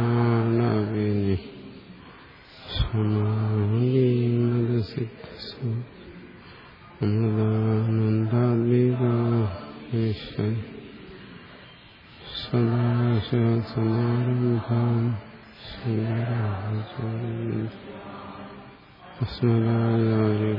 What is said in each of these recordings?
സന്ദീപനാണവിനി സമാനസിദ്ധസു അമൃതാനന്ദാത്മികേശ്വരി സദാശിവസമാരംഭാം അസ്മദാചാര്യ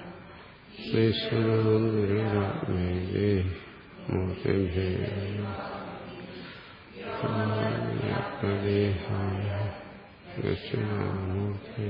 ശ്രീശ്വരമന്ദിരേ മൂർത്തിഭേഹായ ദക്ഷിണാമൂർത്തി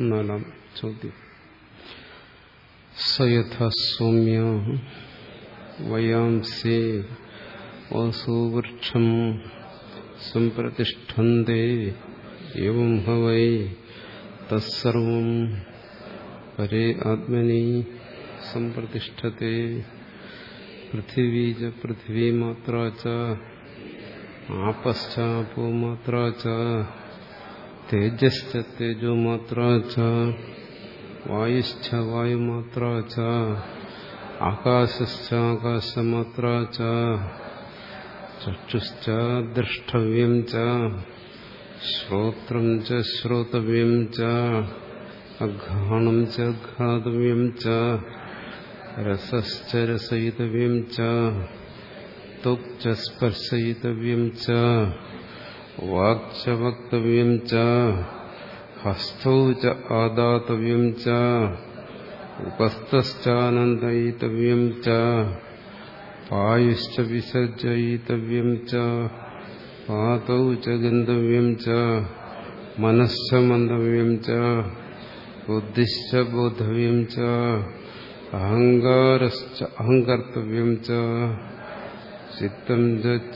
നാലാം ചോദ്യം സയഥ സൗമ്യ വയാംസേ വസൂവൃക്ഷം സംപ്രതിഷ്ഠന്തെ എവം ഹവൈ തത്സർവം പരേ ആത്മനി സംപ്രതിഷ്ഠത്തെ പൃഥിവീ ച പൃഥിവീമാത്ര ച ആപശ്ചാപോ മാത്ര ച തേജശ്ച തേജോ മാത്ര ച വായുശ്ച വായുമാത്ര ച ആകാശശ്ച ആകാശമാത്ര ച ചക്ഷുശ്ച ദ്രഷ്ടവ്യം ച ശ്രോത്രം ച ശ്രോതവ്യം ച അഘാണം ച ഘാതവ്യം ച രസശ്ച രസയിതവ്യം ച ത്വക്ച സ്പർശയിതവ്യം ച വാക്ച വക്തവ്യം ച ഹസ്തൗ ച ആദാതവ്യം ച ഉപസ്ഥശ്ചാനന്ദയിതവ്യം ച പായുശ്ച വിസർജയിതവ്യം ച പാതൗ ച ഗന്ധവ്യം ച മനശ്ച മന്ദവ്യം ച ബുദ്ധിശ്ച ബോധവ്യം ച അഹങ്കാരശ്ച അഹങ്കർത്തവ്യം ച ചിത്തം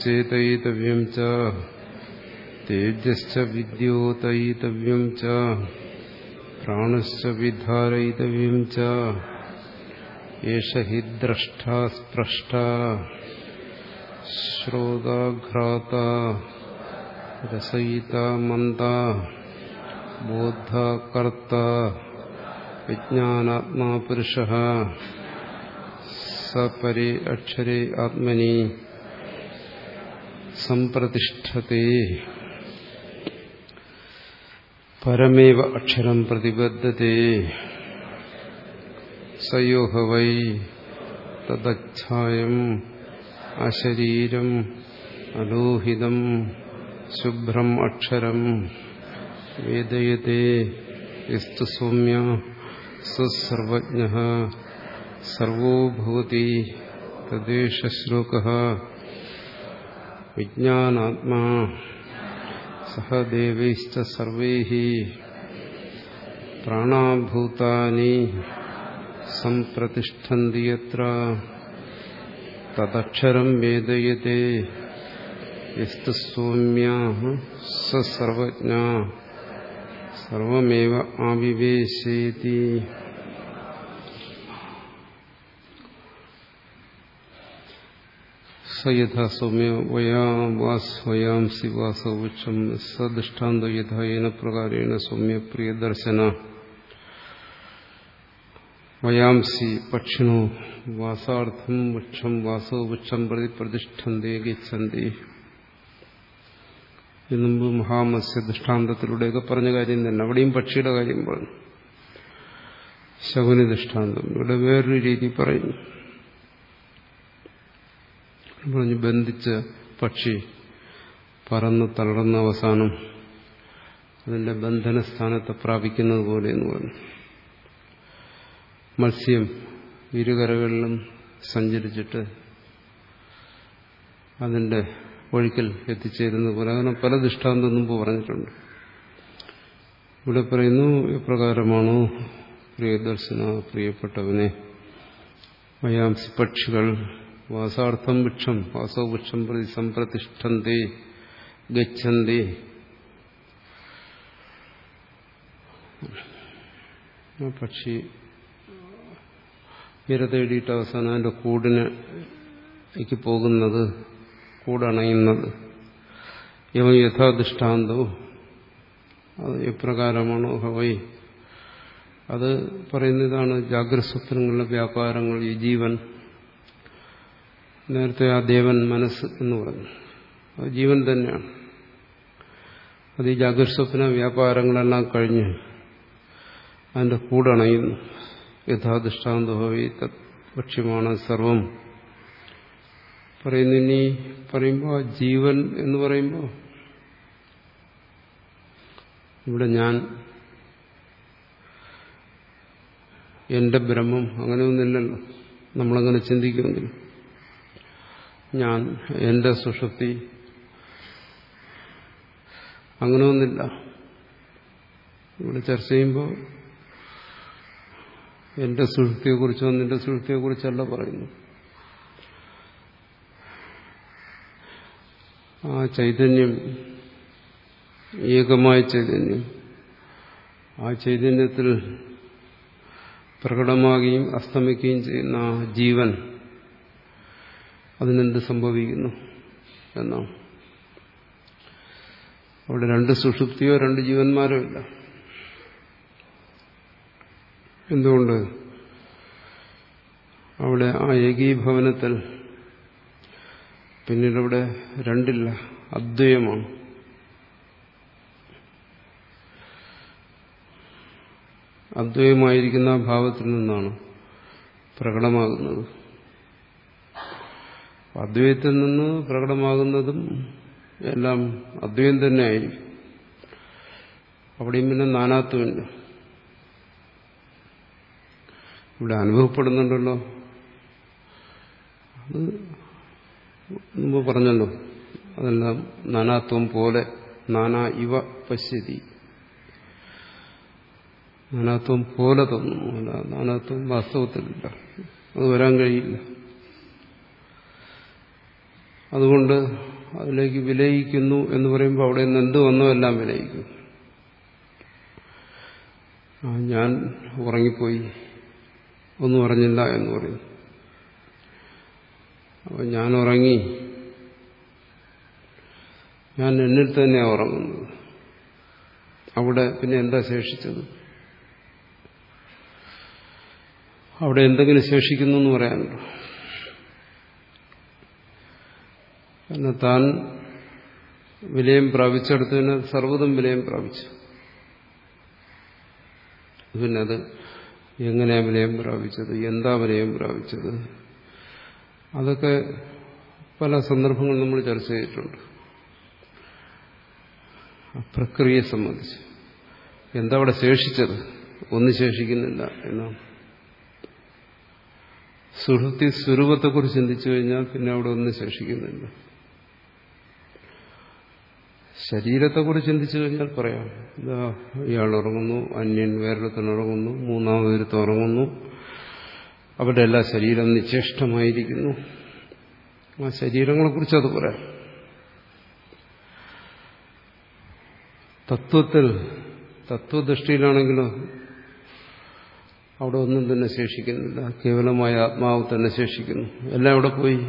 ചേതയിതവ്യം ച തേജശ്ച വിദ്യോതയിതവ്യം ച പ്രാണശ്ച വിധാരയിതവ്യം ച ഏഷ ഹി ദ്രഷ്ടാ സ്പൃഷ്ട ശ്രോതാഘ്രാത രസയിത മന്ദ ബോധകർത്ത വിജ്ഞാനാത്മാ പുരുഷ സപരേ അക്ഷരേ ആത്മനി സംപ്രതിഷ്ഠത്തെ പരമേവ അക്ഷരം പ്രതിബദ്ധത്തെ സയോഹ വൈ തദച്ഛായം അശരീരം അലോഹിതം ശുഭ്രം അക്ഷരം വേദയത്തെ യസ്തു സൗമ്യ സുസർവജ്ഞ സർവോഭൂതി തദ്ദേശ വിജ്ഞാനാത്മാ സഹദേവൈശ്ച സർവൈः പ്രാണാഭൂതാനി സംപ്രതിഷ്ഠന്തി യത്ര തദക്ഷരം വേദയത്തെ യസ്തു സൗമ്യ സർവജ്ഞ സർവമേവ ആവിവേശേതി സയഥാ സൗമ്യ വയാം വയാംസി വാസവൃക്ഷം സദൃഷ്ടാന്ത യഥായേന പ്രകാരേണ സൗമ്യ പ്രിയ ദർശന വയാംസി പക്ഷിണോ വാസാർത്ഥം വൃക്ഷം വാസോ വൃക്ഷം പ്രതി പ്രതിഷ്ഠന്തേ ഗച്ഛന്തി എന്നുമ്പ് മഹാമത്സ്യ ദൃഷ്ടാന്തത്തിലൂടെയൊക്കെ പറഞ്ഞ കാര്യം തന്നെ. അവിടെയും പക്ഷിയുടെ കാര്യം പറഞ്ഞു. ശകുനി ദൃഷ്ടാന്തം. ഇവിടെ വേറൊരു രീതി പറയുന്നു. പറഞ്ഞു ബന്ധിച്ച പക്ഷി പറന്ന് തളർന്ന അവസാനം അതിന്റെ ബന്ധനസ്ഥാനത്തെ പ്രാപിക്കുന്നത് പോലെ എന്ന് പറഞ്ഞു. മത്സ്യം ഇരുകരകളിലും സഞ്ചരിച്ചിട്ട് അതിന്റെ ഒഴുക്കിൽ എത്തിച്ചേരുന്നത് പോലെ. അങ്ങനെ പല ദൃഷ്ടാന്തം മുമ്പ് പറഞ്ഞിട്ടുണ്ട്. ഇവിടെ പറയുന്നു എപ്രകാരമാണോ പ്രിയദർശന പ്രിയപ്പെട്ടവനെ വയാംസി പക്ഷികൾ വാസാർത്ഥം വൃക്ഷം വാസോ വൃക്ഷം പ്രതി സംപ്രതിഷ്ഠന്തി ഗച്ഛന്തി. പക്ഷി ഇര തേടിയിട്ട് അവസാനം അതിന്റെ കൂടിനേക്ക് പോകുന്നത് കൂടണയുന്നത്. ഇവ യഥാദൃഷ്ടാന്തവും അത് എപ്രകാരമാണോ ഹവൈ? അത് പറയുന്നതാണ് ഇതാണ് ജാഗ്രസ്വപ്നങ്ങളുടെ വ്യാപാരങ്ങൾ ഈ ജീവൻ. നേരത്തെ ആ ദേവൻ മനസ്സ് എന്ന് പറഞ്ഞു. അത് ജീവൻ തന്നെയാണ്. അത് ഈ ജാഗ്രത സ്വപ്ന വ്യാപാരങ്ങളെല്ലാം കഴിഞ്ഞ് അതിന്റെ കൂടണയുന്നു. യഥാദൃഷ്ടാന്തഭവി ഭക്ഷ്യമാണ് സർവം. പറയുന്നു ഇനി പറയുമ്പോൾ ആ ജീവൻ എന്ന് പറയുമ്പോൾ ഇവിടെ ഞാൻ എന്റെ ബ്രഹ്മം അങ്ങനെയൊന്നുമില്ലല്ലോ. നമ്മളങ്ങനെ ചിന്തിക്കുമെങ്കിൽ ഞാൻ എന്റെ സുഷുപ്തി. അങ്ങനെയൊന്നില്ല ഇവിടെ ചർച്ച ചെയ്യുമ്പോൾ എന്റെ സുഷുപ്തിയെക്കുറിച്ചോ നിന്റെ സുഷുപ്തിയെക്കുറിച്ചല്ല പറയുന്നു. ആ ചൈതന്യം ഏകമായ ചൈതന്യം ആ ചൈതന്യത്തിൽ പ്രകടമാകുകയും അസ്തമിക്കുകയും ചെയ്യുന്ന ആ ജീവൻ അതിനെന്ത് സംഭവിക്കുന്നു എന്നാണ് അവിടെ രണ്ട് സുഷുപ്തിയോ രണ്ട് ജീവന്മാരോ ഇല്ല. എന്തുകൊണ്ട്? അവിടെ ആ ഏകീഭവനത്തിൽ പിന്നീട് അവിടെ രണ്ടില്ല അദ്വയമാണ്. അദ്വയമായിരിക്കുന്ന ഭാവത്തിൽ നിന്നാണ് പ്രകടമാകുന്നത്. അദ്വൈതത്തിൽ നിന്ന് പ്രകടമാകുന്നതും എല്ലാം അദ്വൈതം തന്നെ ആയിരിക്കും. അവിടെയും പിന്നെ നാനാത്വമില്ല ഇവിടെ അനുഭവപ്പെടുന്നുണ്ടല്ലോ. അത് മുമ്പ് പറഞ്ഞല്ലോ. അതെല്ലാം നാനാത്വം പോലെ നാനാ ഇവ പശ്യതി. നാനാത്വം പോലെ തോന്നുന്നു. അല്ല നാനാത്വം വാസ്തവത്തിലില്ല. അത് വരാൻ കഴിയില്ല. അതുകൊണ്ട് അതിലേക്ക് വിലയിക്കുന്നു എന്ന് പറയുമ്പോൾ അവിടെ നിന്ന് എന്ത് വന്നോ എല്ലാം വിലയിക്കും. ഞാൻ ഉറങ്ങിപ്പോയി. ഒന്നും അറിഞ്ഞില്ല എന്ന് പറയും അപ്പം ഞാൻ ഉറങ്ങി. ഞാൻ എന്നിൽ തന്നെയാണ് ഉറങ്ങുന്നത്. അവിടെ പിന്നെ എന്താ ശേഷിച്ചത്? അവിടെ എന്തെങ്കിലും ശേഷിക്കുന്നു എന്ന് പറയാനുണ്ടോ? കാരണം താൻ വിലയം പ്രാപിച്ചെടുത്തതിന് സർവതും വിലയം പ്രാപിച്ചു. പിന്നെ അത് എങ്ങനെയാ വിലയം പ്രാപിച്ചത്? എന്താ വിലയം പ്രാപിച്ചത്? അതൊക്കെ പല സന്ദർഭങ്ങളും നമ്മൾ ചർച്ച ചെയ്തിട്ടുണ്ട്. പ്രക്രിയയെ സംബന്ധിച്ച്. എന്താ അവിടെ ശേഷിച്ചത്? ഒന്നും ശേഷിക്കുന്നില്ല എന്നാണ് സുഹൃത്തി സ്വരൂപത്തെക്കുറിച്ച് ചിന്തിച്ചു കഴിഞ്ഞാൽ പിന്നെ അവിടെ ഒന്നും ശേഷിക്കുന്നില്ല. ശരീരത്തെക്കുറിച്ച് ചിന്തിച്ചു കഴിഞ്ഞാൽ പറയാം. ഇയാൾ ഉറങ്ങുന്നു അന്യൻ വേറൊരുത്തൻ ഉറങ്ങുന്നു മൂന്നാമതൊരുത്ത് ഉറങ്ങുന്നു. അവരുടെ എല്ലാ ശരീരം നിശ്ചേഷ്ടമായിരിക്കുന്നു. ആ ശരീരങ്ങളെക്കുറിച്ച് അത് പറയാം. തത്വത്തിൽ തത്വദൃഷ്ടിയിലാണെങ്കിലോ അവിടെ ഒന്നും തന്നെ ശേഷിക്കുന്നില്ല. കേവലമായ ആത്മാവ് തന്നെ ശേഷിക്കുന്നു. എല്ലാം അവിടെ പോയി?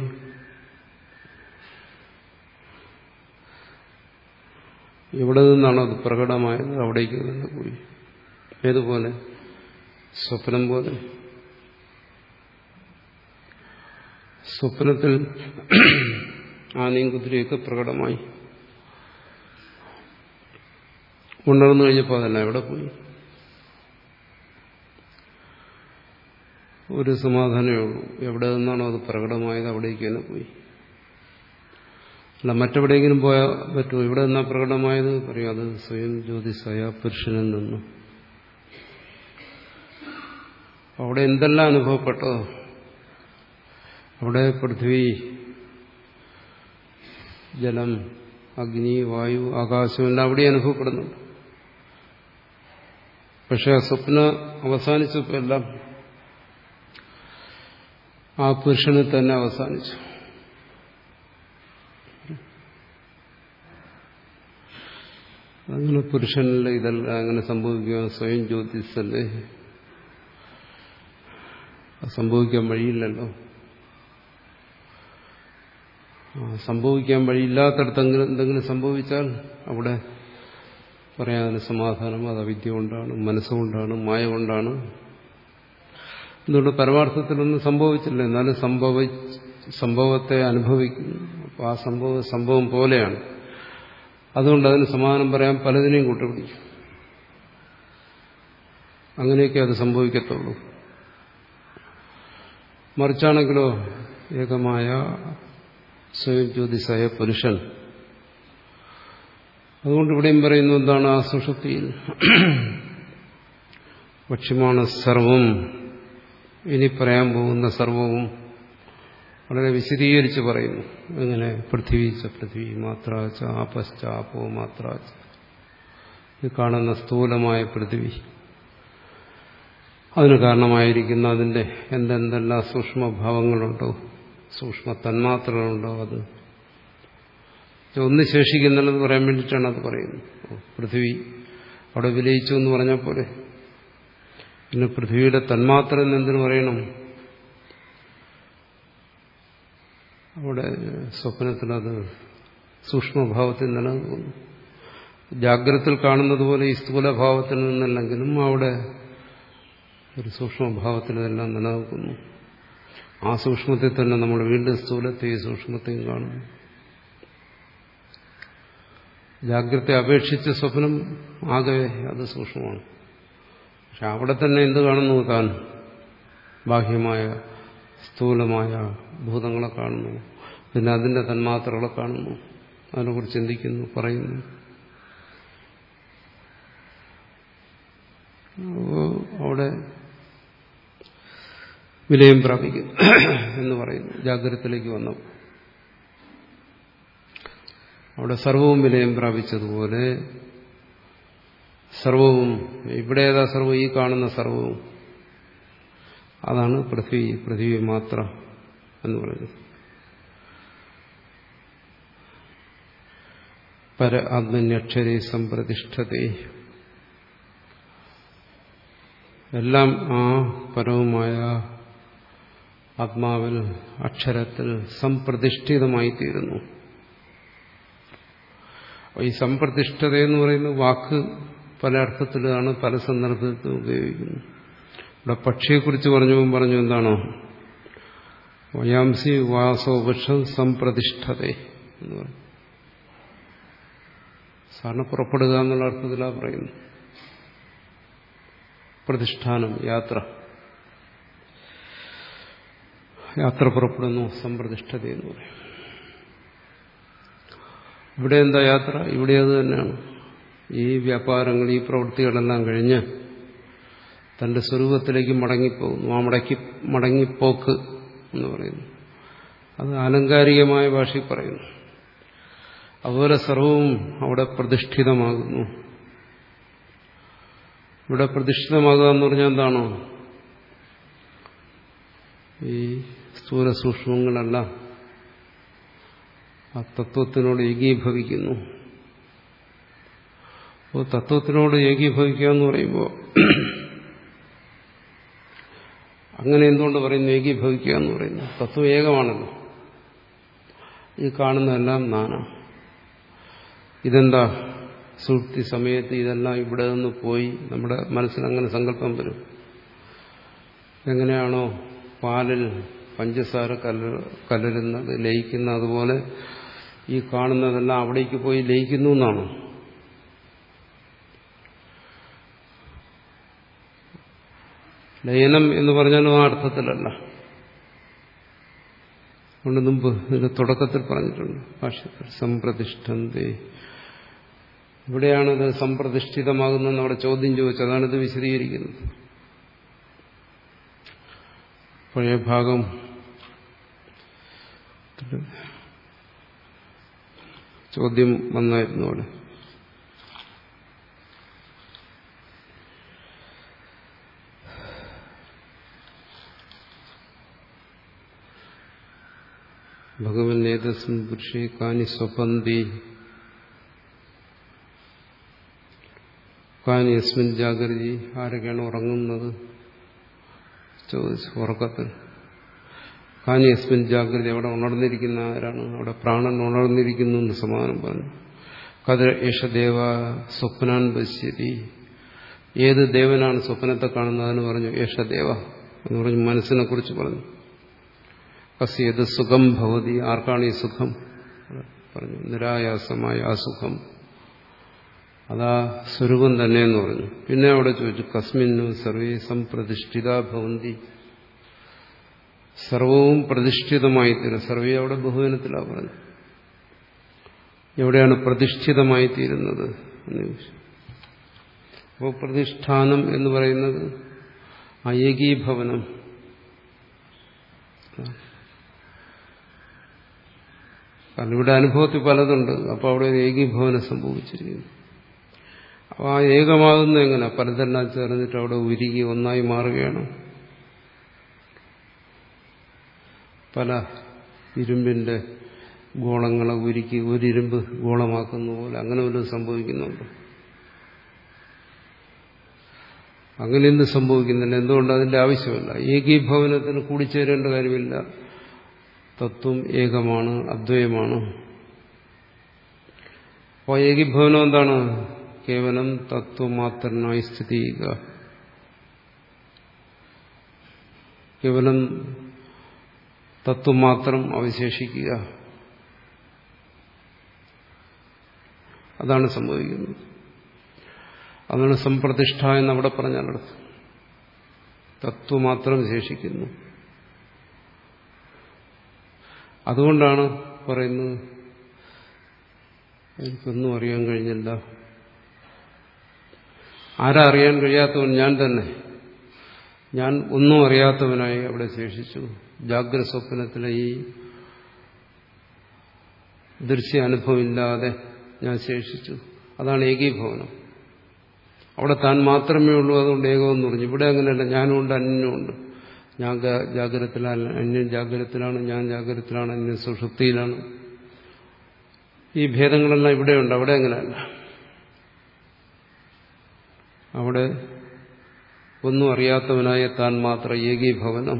എവിടെ നിന്നാണോ അത് പ്രകടമായത് അവിടേക്ക് തന്നെ പോയി. ഏതുപോലെ? സ്വപ്നം പോലെ. സ്വപ്നത്തിൽ ആനയും കുതിരയൊക്കെ പ്രകടമായി. ഉണർന്നു കഴിഞ്ഞപ്പോൾ അതല്ല എവിടെ പോയി? ഒരു സമാധാനമേ ഉള്ളൂ. എവിടെ നിന്നാണോ അത് പ്രകടമായത് അവിടേക്ക് തന്നെ പോയി. അല്ല മറ്റെവിടെയെങ്കിലും പോയാൽ പറ്റുമോ ഇവിടെ നിന്നാ പ്രകടമായത്? പറയും അത് സ്വയം ജ്യോതി സ്വയ പുരുഷനിൽ നിന്നു. അവിടെ എന്തെല്ലാം അനുഭവപ്പെട്ടോ? അവിടെ പൃഥ്വി ജലം അഗ്നി വായു ആകാശം എല്ലാം അവിടെ അനുഭവപ്പെടുന്നുണ്ട്. പക്ഷെ ആ സ്വപ്ന അവസാനിച്ചപ്പോൾ എല്ലാം ആ പുരുഷന് തന്നെ അവസാനിച്ചു. അങ്ങനെ പുരുഷനിൽ ഇതെല്ലാം അങ്ങനെ സംഭവിക്കുക സ്വയം ജ്യോതിസല്ലേ സംഭവിക്കാൻ വഴിയില്ലല്ലോ. സംഭവിക്കാൻ വഴിയില്ലാത്തടത്തെങ്കിലും എന്തെങ്കിലും സംഭവിച്ചാൽ അവിടെ പറയാൻ സമാധാനം അത് അവിദ്യ കൊണ്ടാണ് മനസ്സുകൊണ്ടാണ് മായ കൊണ്ടാണ്. എന്തുകൊണ്ട് പരമാർത്ഥത്തിലൊന്നും സംഭവിച്ചില്ല? എന്നാലും സംഭവ സംഭവത്തെ അനുഭവിക്കുന്നു. അപ്പോൾ ആ സംഭവം സംഭവം പോലെയാണ്. അതുകൊണ്ട് അതിന് സമാധാനം പറയാൻ പലതിനെയും കൂട്ടുപിടിക്കും അങ്ങനെയൊക്കെ അത് സംഭവിക്കത്തുള്ളൂ. മറിച്ചാണെങ്കിലോ ഏകമായ സ്വയം ജ്യോതിസായ പുരുഷൻ. അതുകൊണ്ട് ഇവിടെയും പറയുന്നു എന്താണ് ആ സുഷുപ്തിയിൽ? ഭക്ഷ്യമാണ് സർവം. ഇനി പറയാൻ പോകുന്ന സർവവും വളരെ വിശദീകരിച്ച് പറയുന്നു. എങ്ങനെ പൃഥ്വി ച പൃഥ്വി മാത്രാച്ച ചാപശ്ചാപോ മാത്ര ഈ കാണുന്ന സ്ഥൂലമായ പൃഥ്വി. അതിന് കാരണമായിരിക്കുന്ന അതിന്റെ എന്തെന്തെല്ലാം സൂക്ഷ്മഭാവങ്ങളുണ്ടോ? സൂക്ഷ്മ തന്മാത്രകളുണ്ടോ അത് ഒന്ന് ശേഷിക്കുന്നുണ്ടെന്ന് പറയാൻ വേണ്ടിയിട്ടാണ് അത് പറയുന്നത്. പൃഥ്വി അവിടെ വിലയിച്ചു എന്ന് പറഞ്ഞ പോലെ പിന്നെ പൃഥ്വിയുടെ തന്മാത്ര എന്ന് എന്തിനു പറയണം? അവിടെ സ്വപ്നത്തിലത് സൂക്ഷ്മഭാവത്തിൽ നിലനിൽക്കുന്നു ജാഗ്രതത്തിൽ കാണുന്നത് പോലെ ഈ സ്ഥൂലഭാവത്തിൽ നിന്നല്ലെങ്കിലും അവിടെ ഒരു സൂക്ഷ്മഭാവത്തിൽ ഇതെല്ലാം നിലനിൽക്കുന്നു. ആ സൂക്ഷ്മത്തിൽ തന്നെ നമ്മൾ വീണ്ടും സ്ഥൂലത്തെയും സൂക്ഷ്മത്തെയും കാണുന്നു. ജാഗ്രത അപേക്ഷിച്ച് സ്വപ്നം ആകെ അത് സൂക്ഷ്മമാണ്. പക്ഷെ അവിടെ തന്നെ എന്ത് കാണുന്നു താൻ? ബാഹ്യമായ സ്ഥൂലമായ ഭൂതങ്ങളെ കാണുന്നു. പിന്നെ അതിന്റെ തന്മാത്രകളെ കാണുന്നു. അതിനെക്കുറിച്ച് ചിന്തിക്കുന്നു പറയുന്നു. അവിടെ വിലയം പ്രാപിക്കും എന്ന് പറയുന്നു. ജാഗ്രതത്തിലേക്ക് വന്നു. അവിടെ സർവവും വിലയം പ്രാപിച്ചതുപോലെ സർവവും ഇവിടെ ഏതാ സർവവും ഈ കാണുന്ന സർവവും. അതാണ് പൃഥ്വി പൃഥ്വി മാത്രം എന്ന് പറയുന്നത്. പര ആത്മന്യക്ഷരെ സംപ്രതിഷ്ഠത എല്ലാം ആ പരവുമായ ആത്മാവിൽ അക്ഷരത്തിൽ സംപ്രതിഷ്ഠിതമായി തീരുന്നു ഈ സംപ്രതിഷ്ഠത എന്ന് പറയുന്ന വാക്ക് പല അർത്ഥത്തിലാണ് പല സന്ദർഭത്തിലും ഉപയോഗിക്കുന്നത് ഇവിടെ പക്ഷിയെക്കുറിച്ച് പറഞ്ഞു പറഞ്ഞു എന്താണോ? വയാംസി വാസോപക്ഷം സംപ്രതിഷ്ഠത എന്ന് പറഞ്ഞു സാറിന് പുറപ്പെടുക എന്നുള്ള അർത്ഥത്തിലാണ് പറയുന്നത്. പ്രതിഷ്ഠാനം യാത്ര. യാത്ര പുറപ്പെടുന്നു സംപ്രതിഷ്ഠത എന്ന് പറയും. ഇവിടെ എന്താ യാത്ര? ഇവിടെ അത് തന്നെയാണ്. ഈ വ്യാപാരങ്ങൾ ഈ പ്രവൃത്തികളെല്ലാം കഴിഞ്ഞ് തന്റെ സ്വരൂപത്തിലേക്ക് മടങ്ങിപ്പോകുന്നു. ആ മടക്കി മടങ്ങിപ്പോക്ക് എന്ന് പറയുന്നു. അത് ആലങ്കാരികമായ ഭാഷയിൽ പറയുന്നു. അതുപോലെ സർവവും അവിടെ പ്രതിഷ്ഠിതമാകുന്നു. ഇവിടെ പ്രതിഷ്ഠിതമാകുക എന്ന് പറഞ്ഞാൽ എന്താണോ? ഈ സ്ഥൂല സൂക്ഷ്മങ്ങളല്ല ആ തത്വത്തിനോട് ഏകീഭവിക്കുന്നു. അപ്പോൾ തത്വത്തിനോട് ഏകീഭവിക്കുക എന്ന് പറയുമ്പോൾ അങ്ങനെ എന്തുകൊണ്ട് പറയുന്നു? ഏകീഭവിക്കുക എന്ന് പറയുന്നു. തത്വം ഏകമാണല്ലോ. ഈ കാണുന്നതെല്ലാം നാനാ. ഇതെന്താ? സുഹൃത്തി സമയത്ത് ഇതെല്ലാം ഇവിടെ നിന്ന് പോയി നമ്മുടെ മനസ്സിൽ അങ്ങനെ സങ്കല്പം വരും. എങ്ങനെയാണോ പാലിൽ പഞ്ചസാര കല കലരുന്നത് ലയിക്കുന്ന അതുപോലെ ഈ കാണുന്നതെല്ലാം അവിടേക്ക് പോയി ലയിക്കുന്നു എന്നാണ്? ലയനം എന്ന് പറഞ്ഞാലും ആ അർത്ഥത്തിലല്ല. അതുകൊണ്ട് മുമ്പ് ഇതിന്റെ തുടക്കത്തിൽ പറഞ്ഞിട്ടുണ്ട്. ഭാഷ്യത്തിൽ സംപ്രതിഷ്ഠന്തി. ഇവിടെയാണിത് സംപ്രതിഷ്ഠിതമാകുന്നതെന്ന് അവിടെ ചോദ്യം ചോദിച്ചതാണ് ഇത് വിശദീകരിക്കുന്നത്. പഴയ ഭാഗം. ചോദ്യം വന്നായിരുന്നു അവിടെ. ഭഗവൻ ഏതസ്മിൻ പുരുഷേ കാനി സ്വപന്തി. കാനി യസ്മിൻ ജാഗ്രതി ആരൊക്കെയാണ് ഉറങ്ങുന്നത്? ചോദിച്ചു ഉറക്കത്തിൽ. കാനി യസ്മിൻ ജാഗ്രതി അവിടെ ഉണർന്നിരിക്കുന്ന ആരാണ്? അവിടെ പ്രാണൻ ഉണർന്നിരിക്കുന്നു എന്ന് സമാനം പറഞ്ഞു. കതിര യേശദേവ സ്വപ്നാൻ പശ്യതി. ഏത് ദേവനാണ് സ്വപ്നത്തെ കാണുന്നതെന്ന് പറഞ്ഞു യേശദേവ എന്ന് പറഞ്ഞു മനസ്സിനെ കുറിച്ച് പറഞ്ഞു. കസ്യത് സുഖം ഭവതി. ആർക്കാണ് ഈ സുഖം? പറഞ്ഞു നിരായാസമായ ആ സുഖം. അതാ സ്വരൂപം തന്നെയെന്ന് പറഞ്ഞു. പിന്നെ അവിടെ ചോദിച്ചു കസ്മിന്നു സർവേ സംപ്രതിഷ്ഠിത ഭവന്തി. സർവവും പ്രതിഷ്ഠിതമായി തീരും സർവേ അവിടെ ബഹുവനത്തിലാണ് പറഞ്ഞു എവിടെയാണ് പ്രതിഷ്ഠിതമായി തീരുന്നത് എന്ന് ചോദിച്ചു. അപ്പോൾ പ്രതിഷ്ഠാനം എന്ന് പറയുന്നത് അയകീഭവനം. കാരണം ഇവിടെ അനുഭവത്തിൽ പലതുണ്ട്. അപ്പോൾ അവിടെ ഒരു ഏകീഭവനം സംഭവിച്ചിരിക്കുന്നു. അപ്പോൾ ആ ഏകമാകുന്ന എങ്ങനെ? പലതെല്ലാം ചേർന്നിട്ട് അവിടെ ഉരുകി ഒന്നായി മാറുകയാണ്. പല ഇരുമ്പിന്റെ ഗോളങ്ങളെ ഉരുക്കി ഒരു ഇരുമ്പ് ഗോളമാക്കുന്ന പോലെ അങ്ങനെ വല്ലതും സംഭവിക്കുന്നുണ്ട്. അങ്ങനെയൊന്നും സംഭവിക്കുന്നില്ല. എന്തുകൊണ്ട് അതിന്റെ ആവശ്യമില്ല? ഏകീഭവനത്തിന് കൂടിച്ചേരേണ്ട കാര്യമില്ല. തത്വം ഏകമാണ് അദ്വയമാണ്. അപ്പോൾ ഏകീഭവനം എന്താണ്? കേവലം തത്വമാത്രനായി സ്ഥിതി ചെയ്യുക. കേവലം തത്വം മാത്രം അവശേഷിക്കുക. അതാണ് സംഭവിക്കുന്നത്. അതാണ് സംപ്രതിഷ്ഠ എന്നവിടെ തത്വം മാത്രം ശേഷിക്കുന്നു. അതുകൊണ്ടാണ് പറയുന്നത്. എനിക്കൊന്നും അറിയാൻ കഴിഞ്ഞില്ല. ആരാ അറിയാൻ കഴിയാത്തവൻ? ഞാൻ തന്നെ. ഞാൻ ഒന്നും അറിയാത്തവനായി അവിടെ ശേഷിച്ചു. ജാഗ്രത സ്വപ്നത്തിലെ ഈ ദൃശ്യ അനുഭവമില്ലാതെ ഞാൻ ശേഷിച്ചു. അതാണ് ഏകീഭവനം. അവിടെ താൻ മാത്രമേ ഉള്ളൂ അതുകൊണ്ട് ഏകമെന്ന് പറഞ്ഞു. ഇവിടെ അങ്ങനെയല്ല ഞാനുണ്ട് അന്യനുമുണ്ട്. ഞാൻ ജാഗ്രതത്തിലാണ് അന്യൻ ജാഗ്രതത്തിലാണ് ഞാൻ ജാഗ്രതത്തിലാണ് അന്യൻ സുഷുപ്തിയിലാണ്. ഈ ഭേദങ്ങളെല്ലാം ഇവിടെയുണ്ട് അവിടെ അങ്ങനെയല്ല. അവിടെ ഒന്നും അറിയാത്തവനായ താൻ മാത്രം ഏകീഭവനം.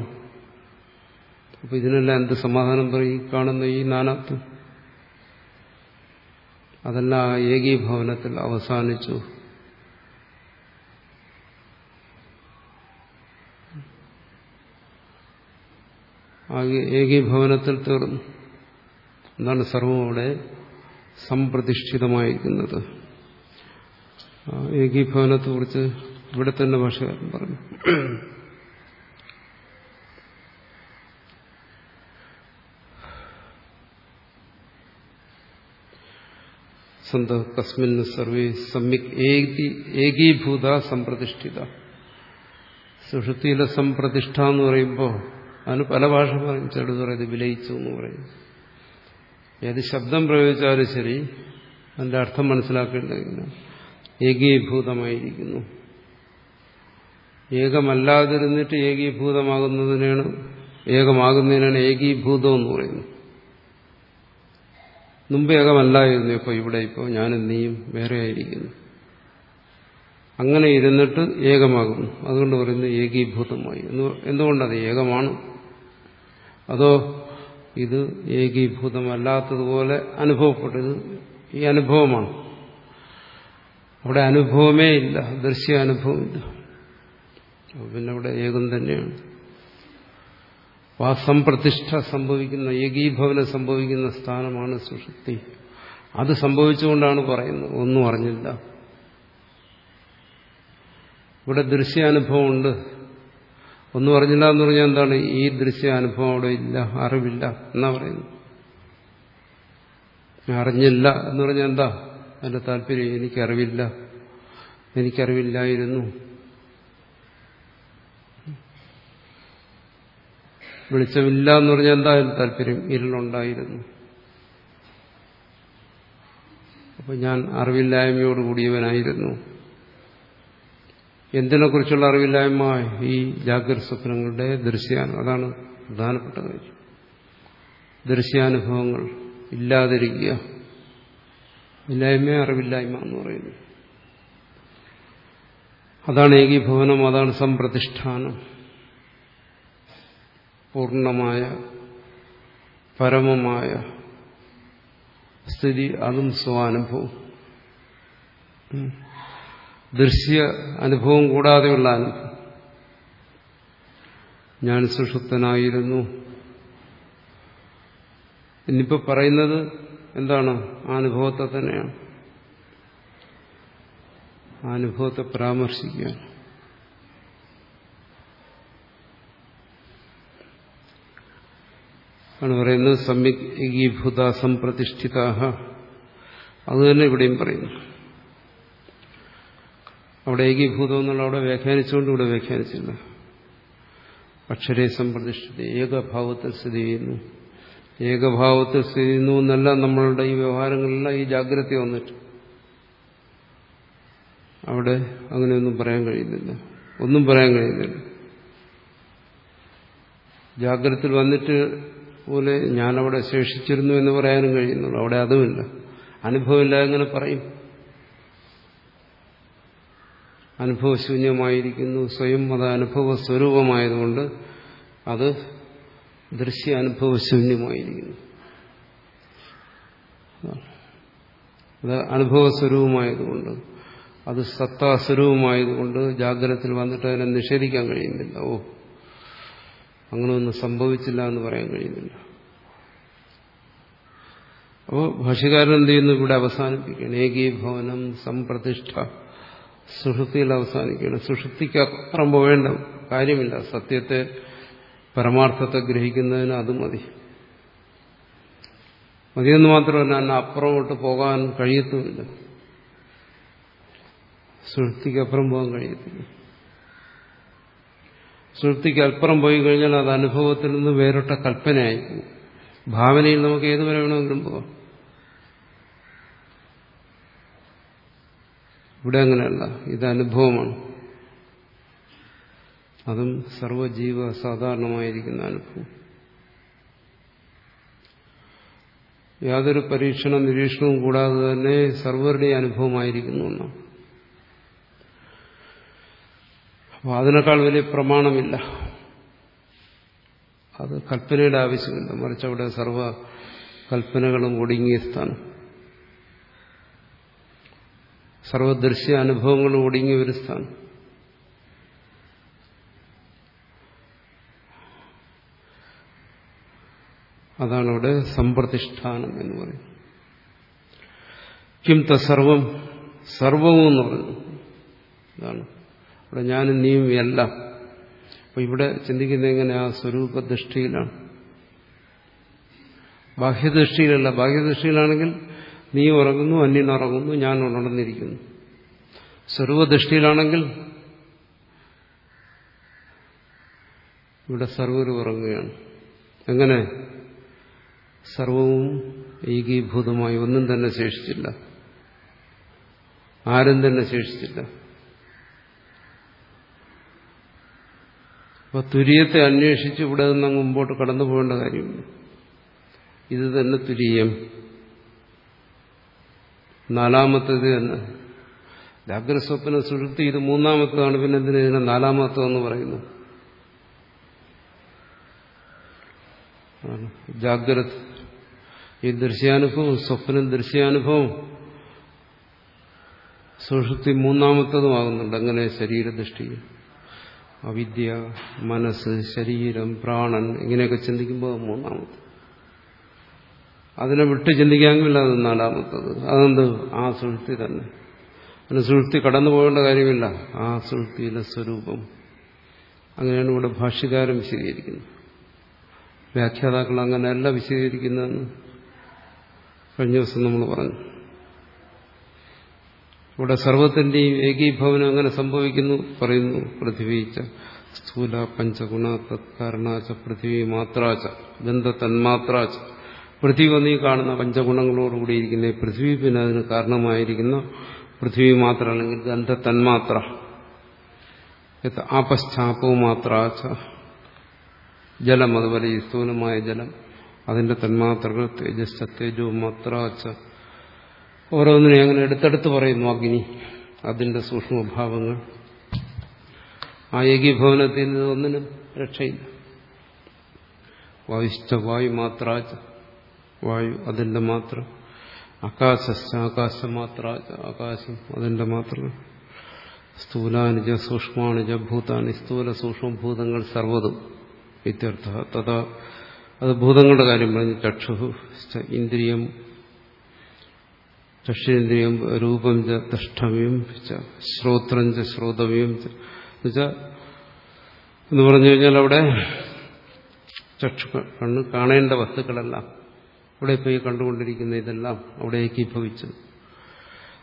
അപ്പൊ ഇതിനെല്ലാം എന്ത് സമാധാനം പറയും കാണുന്ന ഈ നാനാത്വം? അതെല്ലാം ഏകീഭവനത്തിൽ അവസാനിച്ചു. ഏകീഭവനത്തിൽ തീർന്നു. എന്താണ് സർവം അവിടെ സംപ്രതിഷ്ഠിതമായിരിക്കുന്നത്? ഏകീഭവനത്തെ കുറിച്ച് ഇവിടെ തന്നെ ഭാഷകാരൻ പറഞ്ഞു. സന്ത കസ്മിൻ സർവേ സമ്യക് ഏകീഭൂത സംപ്രതിഷ്ഠിത. സുഷുതിയിലെ സംപ്രതിഷ്ഠ എന്ന് പറയുമ്പോൾ അതിന് പല ഭാഷ പറയും ചെടു പറയുന്നത് വിലയിച്ചു എന്ന് പറയും. ഏത് ശബ്ദം പ്രയോഗിച്ചാലും ശരി അതിന്റെ അർത്ഥം മനസ്സിലാക്കേണ്ടതിന് ഏകീഭൂതമായിരിക്കുന്നു. ഏകമല്ലാതിരുന്നിട്ട് ഏകീഭൂതമാകുന്നതിനാണ് ഏകമാകുന്നതിനാണ് ഏകീഭൂതം എന്ന് പറയുന്നത്. മുമ്പ് ഏകമല്ലായിരുന്നു ഇപ്പോൾ ഇവിടെ ഇപ്പോൾ ഞാനും നീയും വേറെ ആയിരിക്കുന്നു. അങ്ങനെ ഇരുന്നിട്ട് ഏകമാകുന്നു. അതുകൊണ്ട് പറയുന്നത് ഏകീഭൂതമായി. എന്തുകൊണ്ടത് ഏകമാണ്? അതോ ഇത് ഏകീഭൂതമല്ലാത്തതുപോലെ അനുഭവപ്പെട്ടത് ഈ അനുഭവമാണ്. അവിടെ അനുഭവമേ ഇല്ല ദൃശ്യ അനുഭവമില്ല. പിന്നെ അവിടെ ഏകം തന്നെയാണ്. ആ സംപ്രതിഷ്ഠ സംഭവിക്കുന്ന ഏകീഭവനം സംഭവിക്കുന്ന സ്ഥാനമാണ് സുഷുപ്തി. അത് സംഭവിച്ചുകൊണ്ടാണ് പറയുന്നത് ഒന്നും അറിഞ്ഞില്ല. ഇവിടെ ദൃശ്യാനുഭവമുണ്ട്. ഒന്നും അറിഞ്ഞില്ല എന്ന് പറഞ്ഞാൽ എന്താണ്? ഈ ദൃശ്യ അനുഭവം അവിടെ ഇല്ല അറിവില്ല എന്നാ പറയുന്നു അറിഞ്ഞില്ല എന്ന് പറഞ്ഞാൽ എന്താ? അതിന്റെ താല്പര്യം എനിക്കറിവില്ല. എനിക്കറിവില്ലായിരുന്നു. വെളിച്ചമില്ല എന്ന് പറഞ്ഞാൽ എന്താ? അതിന്റെ താല്പര്യം ഇരുളുണ്ടായിരുന്നു. അപ്പൊ ഞാൻ അറിവില്ലായ്മയോട് കൂടിയവനായിരുന്നു. എന്തിനെക്കുറിച്ചുള്ള അറിവില്ലായ്മ ഈ ജാഗ്രത സ്വപ്നങ്ങളുടെ ദൃശ്യാനം? അതാണ് പ്രധാനപ്പെട്ട കാര്യം. ദൃശ്യാനുഭവങ്ങൾ ഇല്ലാതിരിക്കുക. ഇല്ലായ്മ അറിവില്ലായ്മ എന്ന് പറയുന്നു അതാണ് ഏകീഭവനം അതാണ് സംപ്രതിഷ്ഠാനം പൂർണമായ പരമമായ സ്ഥിതി അതും സ്വാനുഭവം. ദൃശ്യ അനുഭവം കൂടാതെയുള്ള അനുഭവം ഞാൻ സുഷുപ്തനായിരുന്നു. ഇനിയിപ്പോൾ പറയുന്നത് എന്താണ്? ആ അനുഭവത്തെ തന്നെയാണ്. ആ അനുഭവത്തെ പരാമർശിക്കുകയാണ് ആണ് പറയുന്നത് സമ്യക് ഏകീഭൂത സംപ്രതിഷ്ഠിത അതുതന്നെ ഇവിടെയും പറയുന്നു. അവിടെ ഏകീഭൂതം എന്നുള്ള അവിടെ വ്യാഖ്യാനിച്ചുകൊണ്ട് ഇവിടെ വ്യാഖ്യാനിച്ചില്ല അക്ഷരേ സംപ്രതിഷ്ഠിത ഏകഭാവത്തിൽ സ്ഥിതി ചെയ്യുന്നു. ഏകഭാവത്തിൽ സ്ഥിതി ചെയ്യുന്നു എന്നല്ല നമ്മളുടെ ഈ വ്യവഹാരങ്ങളെല്ലാം ഈ ജാഗ്രത വന്നിട്ട്. അവിടെ അങ്ങനെയൊന്നും പറയാൻ കഴിയുന്നില്ല. ഒന്നും പറയാൻ കഴിയുന്നില്ല. ജാഗ്രതയിൽ വന്നിട്ട് പോലെ ഞാനവിടെ ശേഷിച്ചിരുന്നു എന്ന് പറയാനും കഴിയുന്നുള്ളൂ. അവിടെ അതുമില്ല. അനുഭവമില്ല എങ്ങനെ പറയും. അനുഭവശൂന്യമായിരിക്കുന്നു സ്വയം അത് അനുഭവ സ്വരൂപമായതുകൊണ്ട് അത് ദൃശ്യ അനുഭവശൂന്യമായിരിക്കുന്നു അത് അനുഭവ സ്വരൂപമായതുകൊണ്ട് അത് സത്താസ്വരൂപമായതുകൊണ്ട് ജാഗ്രതത്തിൽ വന്നിട്ട് അതിനെ നിഷേധിക്കാൻ കഴിയുന്നില്ല. ഓ അങ്ങനെയൊന്നും സംഭവിച്ചില്ല എന്ന് പറയാൻ കഴിയുന്നില്ല. അപ്പോൾ ഭാഷകാരൻ എന്ത് ചെയ്യുന്നു? ഇവിടെ അവസാനിപ്പിക്കുകയാണ്. ഏകീഭവനം സംപ്രതിഷ്ഠ. സുഷുപ്തിയിൽ അവസാനിക്കുകയാണ്. സുഷുതിക്ക് അപ്പുറം പോവേണ്ട കാര്യമില്ല. സത്യത്തെ പരമാർത്ഥത്തെ ഗ്രഹിക്കുന്നതിന് അത് മതി. മതിയെന്ന് മാത്രമല്ല എന്നെ അപ്പുറമോട്ട് പോകാൻ കഴിയത്തുമില്ല. സുഷുപ്തിക്ക് അപ്പുറം പോകാൻ കഴിയത്തില്ല. സുഷുപ്തിക്ക് അപ്പുറം പോയി കഴിഞ്ഞാൽ അത് അനുഭവത്തിൽ നിന്ന് വേറിട്ട കൽപ്പനയായിരിക്കും ഭാവനയിൽ നമുക്ക് ഏതുവരെ വേണമെങ്കിലും പോകാം. ഇവിടെ അങ്ങനെയല്ല. ഇത് അനുഭവമാണ്. അതും സർവജീവ സാധാരണമായിരിക്കുന്ന അനുഭവം. യാതൊരു പരീക്ഷണ നിരീക്ഷണവും കൂടാതെ തന്നെ സർവരുടെയും അനുഭവമായിരിക്കുന്നു എന്നാണ്. അപ്പോൾ അതിനേക്കാൾ വലിയ പ്രമാണമില്ല. അത് കൽപ്പനയുടെ ആവശ്യമില്ല. മറിച്ച് അവിടെ സർവ കൽപ്പനകളും ഒടുങ്ങിയ സ്ഥാനം. സർവദൃശ്യ അനുഭവങ്ങൾ ഒടുങ്ങിയ ഒരു സ്ഥാനം. അതാണ് അവിടെ സമ്പ്രതിഷ്ഠാനം എന്ന് പറയുന്നത്. കിം തസർവം സർവവും എന്ന് പറയുന്നു. ഇതാണ്. ഇവിടെ ഞാനും നീയും എല്ലാം. അപ്പൊ ഇവിടെ ചിന്തിക്കുന്നത് എങ്ങനെ? ആ സ്വരൂപദൃഷ്ടിയിലാണ്. ബാഹ്യദൃഷ്ടിയിലല്ല. ബാഹ്യദൃഷ്ടിയിലാണെങ്കിൽ നീ ഉറങ്ങുന്നു അന്യനുറങ്ങുന്നു ഞാൻ ഉണർന്നിരിക്കുന്നു. സർവദൃഷ്ടിയിലാണെങ്കിൽ ഇവിടെ സർവരും ഉറങ്ങുകയാണ്. എങ്ങനെ? സർവവും ഏകീഭൂതമായി ഒന്നും തന്നെ ശേഷിച്ചില്ല. ആരും തന്നെ ശേഷിച്ചില്ല. അപ്പൊ തുര്യത്തെ അന്വേഷിച്ച് ഇവിടെ നിന്ന് മുമ്പോട്ട് കടന്നു പോകേണ്ട കാര്യമില്ല. ഇത് തന്നെ തുര്യം. നാലാമത്തേത് തന്നെ ജാഗ്രസ്വപ്ന സുഷുപ്തി ഇത് മൂന്നാമത്തതാണ് പിന്നെ എന്തിനാ ഇതിനെ നാലാമത്തതെന്ന് പറയുന്നു. ജാഗ്രത്. ഈ ദൃശ്യാനുഭവം സ്വപ്നം ദൃശ്യാനുഭവം സുഷുപ്തി മൂന്നാമത്തതുമാകുന്നുണ്ട് അങ്ങനെ ശരീരദൃഷ്ടി അവിദ്യ മനസ്സ് ശരീരം പ്രാണൻ ഇങ്ങനെയൊക്കെ ചിന്തിക്കുമ്പോൾ മൂന്നാമത്തെ. അതിനെ വിട്ട് ചിന്തിക്കാമെങ്കിൽ അത് നാലാമത്തത്. അതെന്ത്? ആ സുഹൃത്തി തന്നെ. അതിന് സുഹൃത്തി കടന്നു പോകേണ്ട കാര്യമില്ല. ആ സുഹൃത്തിയിലെ സ്വരൂപം. അങ്ങനെയാണ് ഇവിടെ ഭാഷ്യകാരം വിശദീകരിക്കുന്നത്. വ്യാഖ്യാതാക്കൾ അങ്ങനെയല്ല വിശദീകരിക്കുന്നതെന്ന് കഴിഞ്ഞ ദിവസം നമ്മൾ പറഞ്ഞു. ഇവിടെ സർവത്തിന്റെയും ഏകീഭവനം അങ്ങനെ സംഭവിക്കുന്നു? പറയുന്നു പൃഥ്വീച്ച സ്ഥൂല പഞ്ചഗുണ തത്കാരണാച്ച പൃഥ്വി മാത്രാച്ച ഗന്ധ തന്മാത്രാച്ച പൃഥ്വി കാണുന്ന പഞ്ചഗുണങ്ങളോടുകൂടിയിരിക്കുന്ന ഈ പൃഥ്വി പിന്നെ അതിന് കാരണമായിരിക്കുന്ന പൃഥ്വി മാത്രം അല്ലെങ്കിൽ ഗന്ധ തന്മാത്ര ആപശ്ചാപവും മാത്രാച്ച ജലം അതുപോലെ ഈ സ്ഥൂലമായ ജലം അതിന്റെ തന്മാത്രകൾ തേജസ് തേജവും മാത്രാച്ച. ഓരോന്നിനെ അങ്ങനെ എടുത്തെടുത്ത് പറയുന്നു അഗ്നി അതിന്റെ സൂക്ഷ്മഭാവങ്ങൾ. ആ ഏകീഭവനത്തിൽ നിന്ന് ഒന്നിനും രക്ഷയില്ല. വായുശ്ച വായു മാത്രാച്ച വായു അതിന്റെ മാത്രം. ആകാശസ് ആകാശം മാത്ര ആകാശം അതിന്റെ മാത്രം. സ്ഥൂലാനിജ സൂക്ഷ്മാണിജ ഭൂതാനി സ്ഥൂല സൂക്ഷ്മഭൂതങ്ങൾ സർവതും ഇത്യർത്ഥ. തഥാ അത് ഭൂതങ്ങളുടെ കാര്യം പറഞ്ഞു ചക്ഷു ഇന്ദ്രിയം ചക്ഷേന്ദ്രിയം രൂപം ച തഷ്ടവ്യം ച ശ്രോത്രം ച ശ്രോതവ്യം ച. എന്ന് പറഞ്ഞു കഴിഞ്ഞാൽ അവിടെ ചക്ഷു കണ്ണ് കാണേണ്ട വസ്തുക്കളെല്ലാം. ഇവിടെ പോയി കണ്ടുകൊണ്ടിരിക്കുന്ന ഇതെല്ലാം അവിടെ ഏകീഭവിച്ചു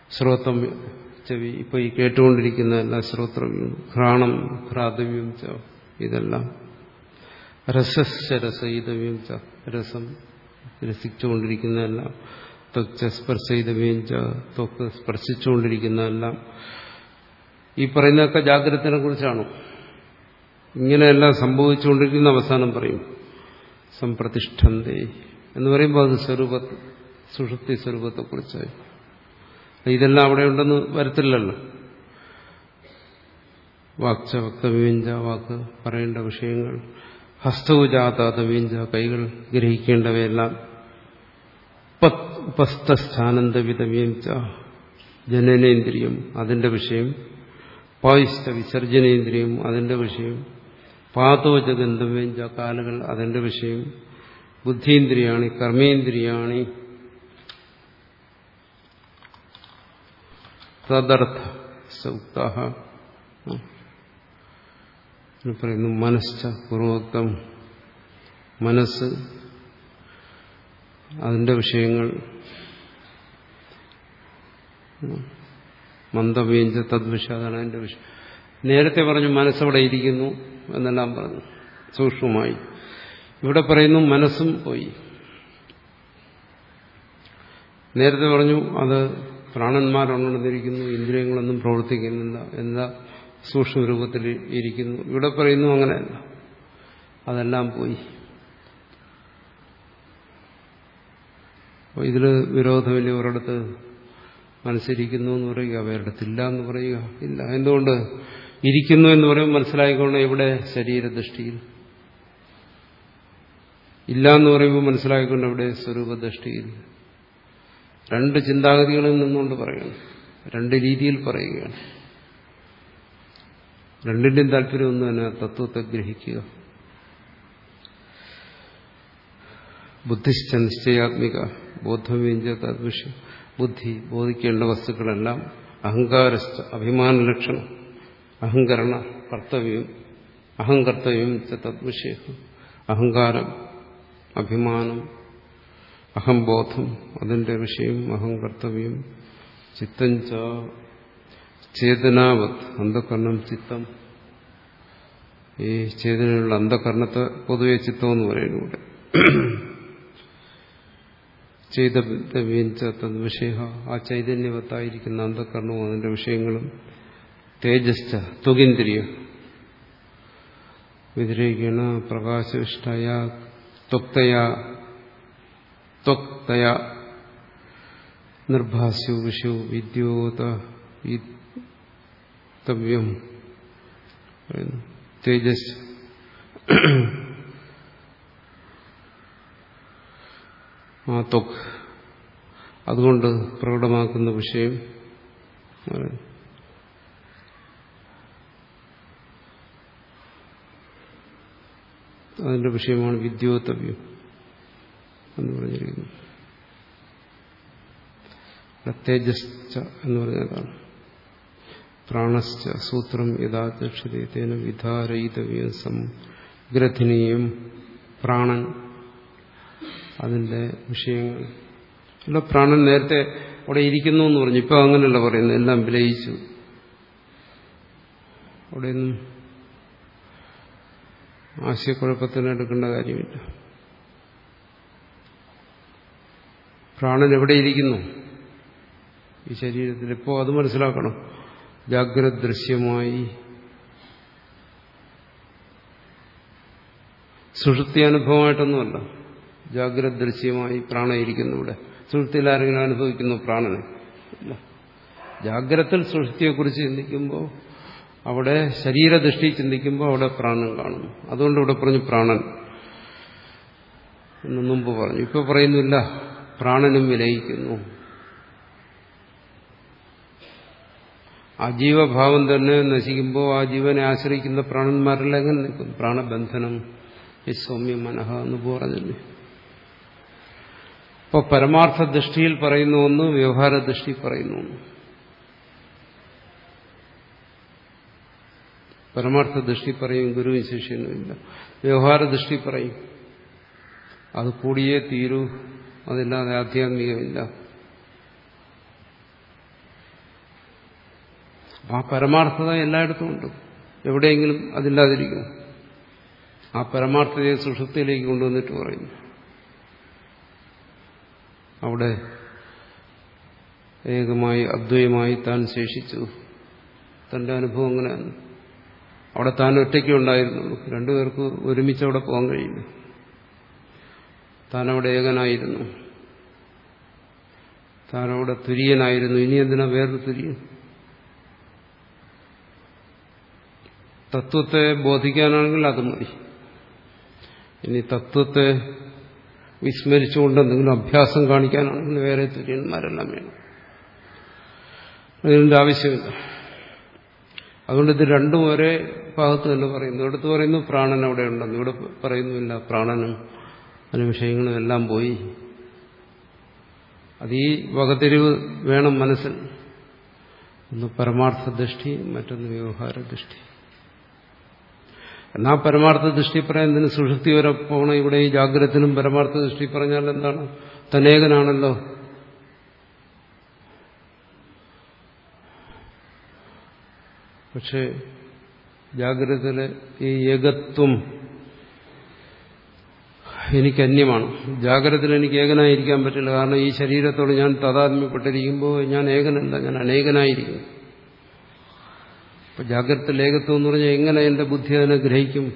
ശ്രോത്രം ചെവി ഇപ്പൊ ഈ കേട്ടുകൊണ്ടിരിക്കുന്ന എല്ലാ ശ്രോത്രവ്യം ഘ്രാണം ഘ്രാതവ്യം ച ഇതെല്ലാം. രസസ്യ ച രസം രസിച്ചുകൊണ്ടിരിക്കുന്നതെല്ലാം ത്വക്ച സ്പർശയിതവ്യം ച ത്വക്ക് സ്പർശിച്ചുകൊണ്ടിരിക്കുന്നതെല്ലാം ഈ പറയുന്നതൊക്കെ ജാഗ്രതനെ കുറിച്ചാണ്. ഇങ്ങനെയെല്ലാം സംഭവിച്ചുകൊണ്ടിരിക്കുന്ന അവസാനം പറയും. സംപ്രതിഷ്ഠന്തേ എന്ന് പറയുമ്പോൾ അത് സ്വരൂപ സുഷുപ്തി സ്വരൂപത്തെക്കുറിച്ചായി. ഇതെല്ലാം അവിടെ ഉണ്ടെന്ന് വരത്തില്ലല്ലോ. വാക്ച വക്തവ്യഞ്ച വാക്ക് പറയേണ്ട വിഷയങ്ങൾ ഹസ്തവുജാതാതവ്യഞ്ച കൈകൾ ഗ്രഹിക്കേണ്ടവയെല്ലാം ഉപസ്ഥസ്ഥാനന്ദവിധവ്യം ച ജനനേന്ദ്രിയം അതിന്റെ വിഷയം പായുഷ്ട വിസർജനേന്ദ്രിയം അതിന്റെ വിഷയം ഗന്ധവ്യം കാലുകൾ അതിന്റെ വിഷയം ബുദ്ധീന്ദ്രിയാണി കർമ്മേന്ദ്രിയാണി. തദർത്ഥ സൗക്ത പറയുന്നു മനസ്സ പൂർവോക്തം മനസ്സ് അതിന്റെ വിഷയങ്ങൾ. മന്ദവ്യഞ്ച തദ്വിഷാദാണ് അതിന്റെ വിഷയം. നേരത്തെ പറഞ്ഞു മനസ്സവിടെ ഇരിക്കുന്നു എന്നെല്ലാം പറഞ്ഞു. സൂക്ഷ്മമായി. ഇവിടെ പറയുന്നു മനസ്സും പോയി. നേരത്തെ പറഞ്ഞു അത് പ്രാണന്മാരുണർന്നിരിക്കുന്നു ഇന്ദ്രിയങ്ങളൊന്നും പ്രവർത്തിക്കുന്നില്ല എന്ന സൂക്ഷ്മ രൂപത്തിൽ ഇരിക്കുന്നു. ഇവിടെ പറയുന്നു അങ്ങനെയല്ല. അതെല്ലാം പോയി. അപ്പോൾ ഇതിൽ വിരോധമില്ല. ഒരിടത്ത് മനസ്സിരിക്കുന്നു എന്ന് പറയുക വേറിടത്തില്ല എന്ന് പറയുക. ഇല്ല. എന്തുകൊണ്ട്? ഇരിക്കുന്നു എന്ന് പറയുമ്പോൾ മനസ്സിലായിക്കൊണ്ട് ഇവിടെ ശരീരദൃഷ്ടിയിൽ. ഇല്ല എന്ന് പറയുമ്പോൾ മനസ്സിലാക്കിക്കൊണ്ട് അവിടെ സ്വരൂപദൃഷ്ടിയിൽ രണ്ട് ചിന്താഗതികളിൽ നിന്നുകൊണ്ട് പറയുകയാണ് രണ്ട് രീതിയിൽ പറയുകയാണ്. രണ്ടിന്റെയും താല്പര്യം ഒന്ന് തന്നെ തത്വത്തെ ഗ്രഹിക്കുക. ബുദ്ധിശ്ച നിശ്ചയാത്മിക ബോധവ്യഞ്ച തദ്വിഷ ബുദ്ധി ബോധിക്കേണ്ട വസ്തുക്കളെല്ലാം അഹങ്കാരസ്ഥ അഭിമാന ലക്ഷണം അഹങ്കരണ കർത്തവ്യം അഹങ്കർത്തവ്യം തദ്വിഷയം അഹങ്കാരം അഭിമാനം അഹംബോധം അതിന്റെ വിഷയം അഹങ്കർത്തവ്യം ചിത്തം ച ചേതനാവത് അന്ധകരണം ചിത്തം. ഈ ചേതനയുള്ള അന്ധകരണത്തെ പൊതുവെ ചിത്തം എന്ന് പറയുന്നു ഇവിടെ. വിഷയ ആ ചൈതന്യവത്തായിരിക്കുന്ന അന്ധകരണവും അതിന്റെ വിഷയങ്ങളും തേജസ്ച തുകേന്ദ്രിയ. വിതിരയിക്കണ പ്രകാശിഷ്ടയ ത്വക്തയ വിഷു വിദ്യോത തേജസ്. ആ ത്വക്. അതുകൊണ്ട് പ്രകടമാക്കുന്ന വിഷയം അതിന്റെ വിഷയമാണ് വിദ്യോത്തവ്യം എന്ന് പറഞ്ഞിരിക്കുന്നു. തേജസ്ച എന്ന് പറഞ്ഞതാണ്. പ്രാണശ്ച സൂത്രം യഥാചക്ഷതേന വിധാരയിതവ്യം സംഗ്രഥനീയം പ്രാണൻ. അതിന്റെ വിഷയങ്ങൾ. അല്ല പ്രാണൻ നേരത്തെ അവിടെ ഇരിക്കുന്നു എന്ന് പറഞ്ഞു. ഇപ്പൊ അങ്ങനെയല്ല പറയുന്നത്. എല്ലാം വിലയിച്ചു. അവിടെയൊന്നും ആശയക്കുഴപ്പത്തിന് എടുക്കേണ്ട കാര്യമില്ല. പ്രാണൻ എവിടെയിരിക്കുന്നു ഈ ശരീരത്തിൽ ഇപ്പോൾ അത് മനസ്സിലാക്കണം? ജാഗ്രത ദൃശ്യമായി സുഷുപ്തി അനുഭവമായിട്ടൊന്നുമല്ല. ജാഗ്രത ദൃശ്യമായി പ്രാണൻ ഇരിക്കുന്നു ഇവിടെ. സുഷുപ്തിയിൽ ആരെങ്കിലും അനുഭവിക്കുന്നു പ്രാണനെ? ഇല്ല. ജാഗ്രതത്തിൽ സുഷുപ്തിയെക്കുറിച്ച് ചിന്തിക്കുമ്പോൾ അവിടെ ശരീരദൃഷ്ടി ചിന്തിക്കുമ്പോൾ അവിടെ പ്രാണൻ കാണും അതുകൊണ്ട് ഇവിടെ പറഞ്ഞു പ്രാണൻ എന്ന് മുമ്പ് പറഞ്ഞു. ഇപ്പൊ പറയുന്നില്ല പ്രാണനും വിലയിക്കുന്നു. ആ ജീവഭാവം തന്നെ നശിക്കുമ്പോൾ ആ ജീവനെ ആശ്രയിക്കുന്ന പ്രാണന്മാരെല്ലാം എങ്ങനെ നിൽക്കും പ്രാണബന്ധനം ഈ മനഹ മനഃ എന്ന് പറഞ്ഞില്ലേ? ഇപ്പൊ പരമാർത്ഥ ദൃഷ്ടിയിൽ പറയുന്ന ഒന്ന് വ്യവഹാര ദൃഷ്ടി പറയുന്ന ഒന്ന്. പരമാർത്ഥ ദൃഷ്ടി പറയും ഗുരുവും ശിഷ്യനുമില്ല വ്യവഹാര ദൃഷ്ടി പറയും. അത് കൂടിയേ തീരൂ. അതില്ലാതെ ആധ്യാത്മികമില്ല. ആ പരമാർത്ഥത എല്ലായിടത്തും ഉണ്ട്. എവിടെയെങ്കിലും അതില്ലാതിരിക്കും. ആ പരമാർത്ഥതയെ സുഷുപ്തിയിലേക്ക് കൊണ്ടുവന്നിട്ട് പറയുന്നു അവിടെ ഏകമായി അദ്വയമായി താൻ ശേഷിച്ചു. തന്റെ അനുഭവം അങ്ങനെയാണ്. അവിടെ താൻ ഒറ്റയ്ക്ക് ഉണ്ടായിരുന്നുള്ളൂ. രണ്ടുപേർക്ക് ഒരുമിച്ച് അവിടെ പോകാൻ കഴിയില്ല. താൻ അവിടെ ഏകനായിരുന്നു. താൻ അവിടെ തുര്യനായിരുന്നു. ഇനി എന്തിനാ വേറൊരു തുര്യൻ? തത്വത്തെ ബോധിക്കാനാണെങ്കിൽ അത് മതി. ഇനി തത്വത്തെ വിസ്മരിച്ചുകൊണ്ട് എന്തെങ്കിലും അഭ്യാസം കാണിക്കാനാണെങ്കിൽ വേറെ തുര്യന്മാരെല്ലാം വേണം. അതിന്റെ ആവശ്യമില്ല. അതുകൊണ്ട് ഇത് രണ്ടും ഒരേ ഭാഗത്ത് തന്നെ പറയുന്നു. ഇവിടുത്ത് പറയുന്നു പ്രാണൻ അവിടെ ഉണ്ടെന്ന്. ഇവിടെ പറയുന്നില്ല പ്രാണനും അതിന് വിഷയങ്ങളും എല്ലാം പോയി. അത് ഈ വകതിരിവ് വേണം മനസ്സിൽ. ഒന്ന് പരമാർത്ഥ ദൃഷ്ടി മറ്റൊന്ന് വ്യവഹാര ദൃഷ്ടി എന്നാ പരമാർത്ഥ ദൃഷ്ടി പറയുന്നതിന് സുഷുപ്തി വരെ പോകണം ഇവിടെ ഈ ജാഗ്രതത്തിനും പരമാർത്ഥ ദൃഷ്ടി പറഞ്ഞാൽ എന്താണ്? തനേകനാണല്ലോ. പക്ഷെ ജാഗ്രതയിലെ ഈ ഏകത്വം എനിക്ക് അന്യമാണ് ജാഗ്രതയിൽ എനിക്ക് ഏകനായിരിക്കാൻ പറ്റില്ല. കാരണം ഈ ശരീരത്തോട് ഞാൻ താതാത്മ്യപ്പെട്ടിരിക്കുമ്പോൾ ഞാൻ ഏകനല്ല ഞാൻ അനേകനായിരിക്കും. അപ്പൊ ജാഗ്രത ഏകത്വം എന്ന് പറഞ്ഞാൽ എങ്ങനെ എന്റെ ബുദ്ധി അതിനെ ഗ്രഹിക്കും?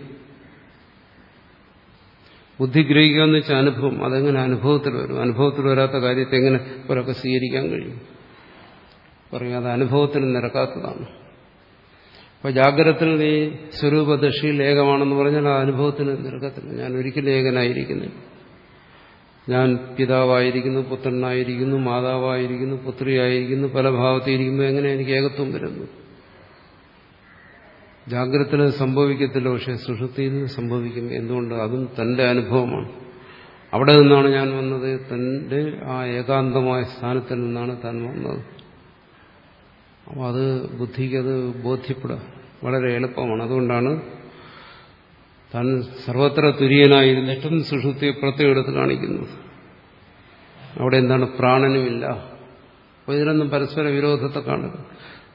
ബുദ്ധി ഗ്രഹിക്കുക എന്ന് വെച്ചാൽ അനുഭവം. അതെങ്ങനെ അനുഭവത്തിൽ വരും? അനുഭവത്തിൽ വരാത്ത കാര്യത്തെ എങ്ങനെ ഒരൊക്കെ സ്വീകരിക്കാൻ കഴിയും? പറയും അത് അനുഭവത്തിന് നിരക്കാത്തതാണ്. അപ്പൊ ജാഗ്രതത്തിൽ നീ സ്വരൂപദശയിൽ ഏകമാണെന്ന് പറഞ്ഞാൽ ആ അനുഭവത്തിന് നിൽക്കത്തില്ല ഞാൻ ഒരിക്കലും ഏകനായിരിക്കുന്നില്ല. ഞാൻ പിതാവായിരിക്കുന്നു പുത്രനായിരിക്കുന്നു മാതാവായിരിക്കുന്നു പുത്രിയായിരിക്കുന്നു പല ഭാവത്തിരിക്കുമ്പോൾ എങ്ങനെ എനിക്ക് ഏകത്വം വരുന്നു? ജാഗ്രതത്തിൽ സംഭവിക്കത്തില്ല. പക്ഷെ സുഷൃത്തിയിൽ സംഭവിക്കും. എന്തുകൊണ്ട്? അതും തന്റെ അനുഭവമാണ്. അവിടെ നിന്നാണ് ഞാൻ വന്നത്. തന്റെ ആ ഏകാന്തമായ സ്ഥാനത്തിൽ നിന്നാണ് താൻ വന്നത്. അപ്പോൾ അത് ബുദ്ധിക്ക് അത് ബോധ്യപ്പെടുക. വളരെ എളുപ്പമാണ്. അതുകൊണ്ടാണ് താൻ സർവത്ര തുര്യനായിരുന്നിട്ടും സുഷുപ്തിയെ പ്രത്യേകം എടുത്ത് കാണിക്കുന്നത്. അവിടെ എന്താണ്? പ്രാണനുമില്ല. അപ്പോൾ ഇതിനൊന്നും പരസ്പര വിരോധത്തെ കാണുക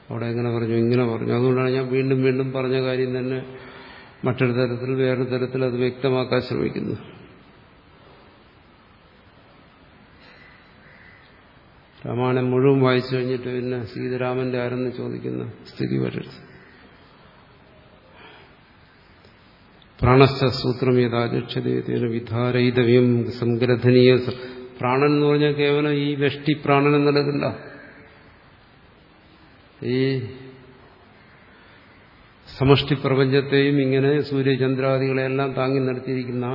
അവിടെ എങ്ങനെ പറഞ്ഞു? ഇങ്ങനെ പറഞ്ഞു. അതുകൊണ്ടാണ് ഞാൻ വീണ്ടും വീണ്ടും പറഞ്ഞ കാര്യം തന്നെ മറ്റൊരു തരത്തിൽ വേറൊരു തരത്തിൽ അത് വ്യക്തമാക്കാൻ ശ്രമിക്കുന്നു രാമായണം മുഴുവൻ വായിച്ചു കഴിഞ്ഞിട്ട് പിന്നെ സീതരാമന്റെ ആരെന്ന് ചോദിക്കുന്ന സ്ഥിതി വരരുത്. പ്രാണസ്ഥ സൂത്രം യഥാചക്ഷതേന വിധാരയിതവ്യം സംഗ്രഥനീയ പ്രാണൻ എന്ന് പറഞ്ഞാൽ കേവലം ഈ വെഷ്ടി പ്രാണൻ എന്നുള്ളതില്ല. ഈ സമഷ്ടി പ്രപഞ്ചത്തെയും ഇങ്ങനെ സൂര്യചന്ദ്രാദികളെല്ലാം താങ്ങി നിർത്തിയിരിക്കുന്ന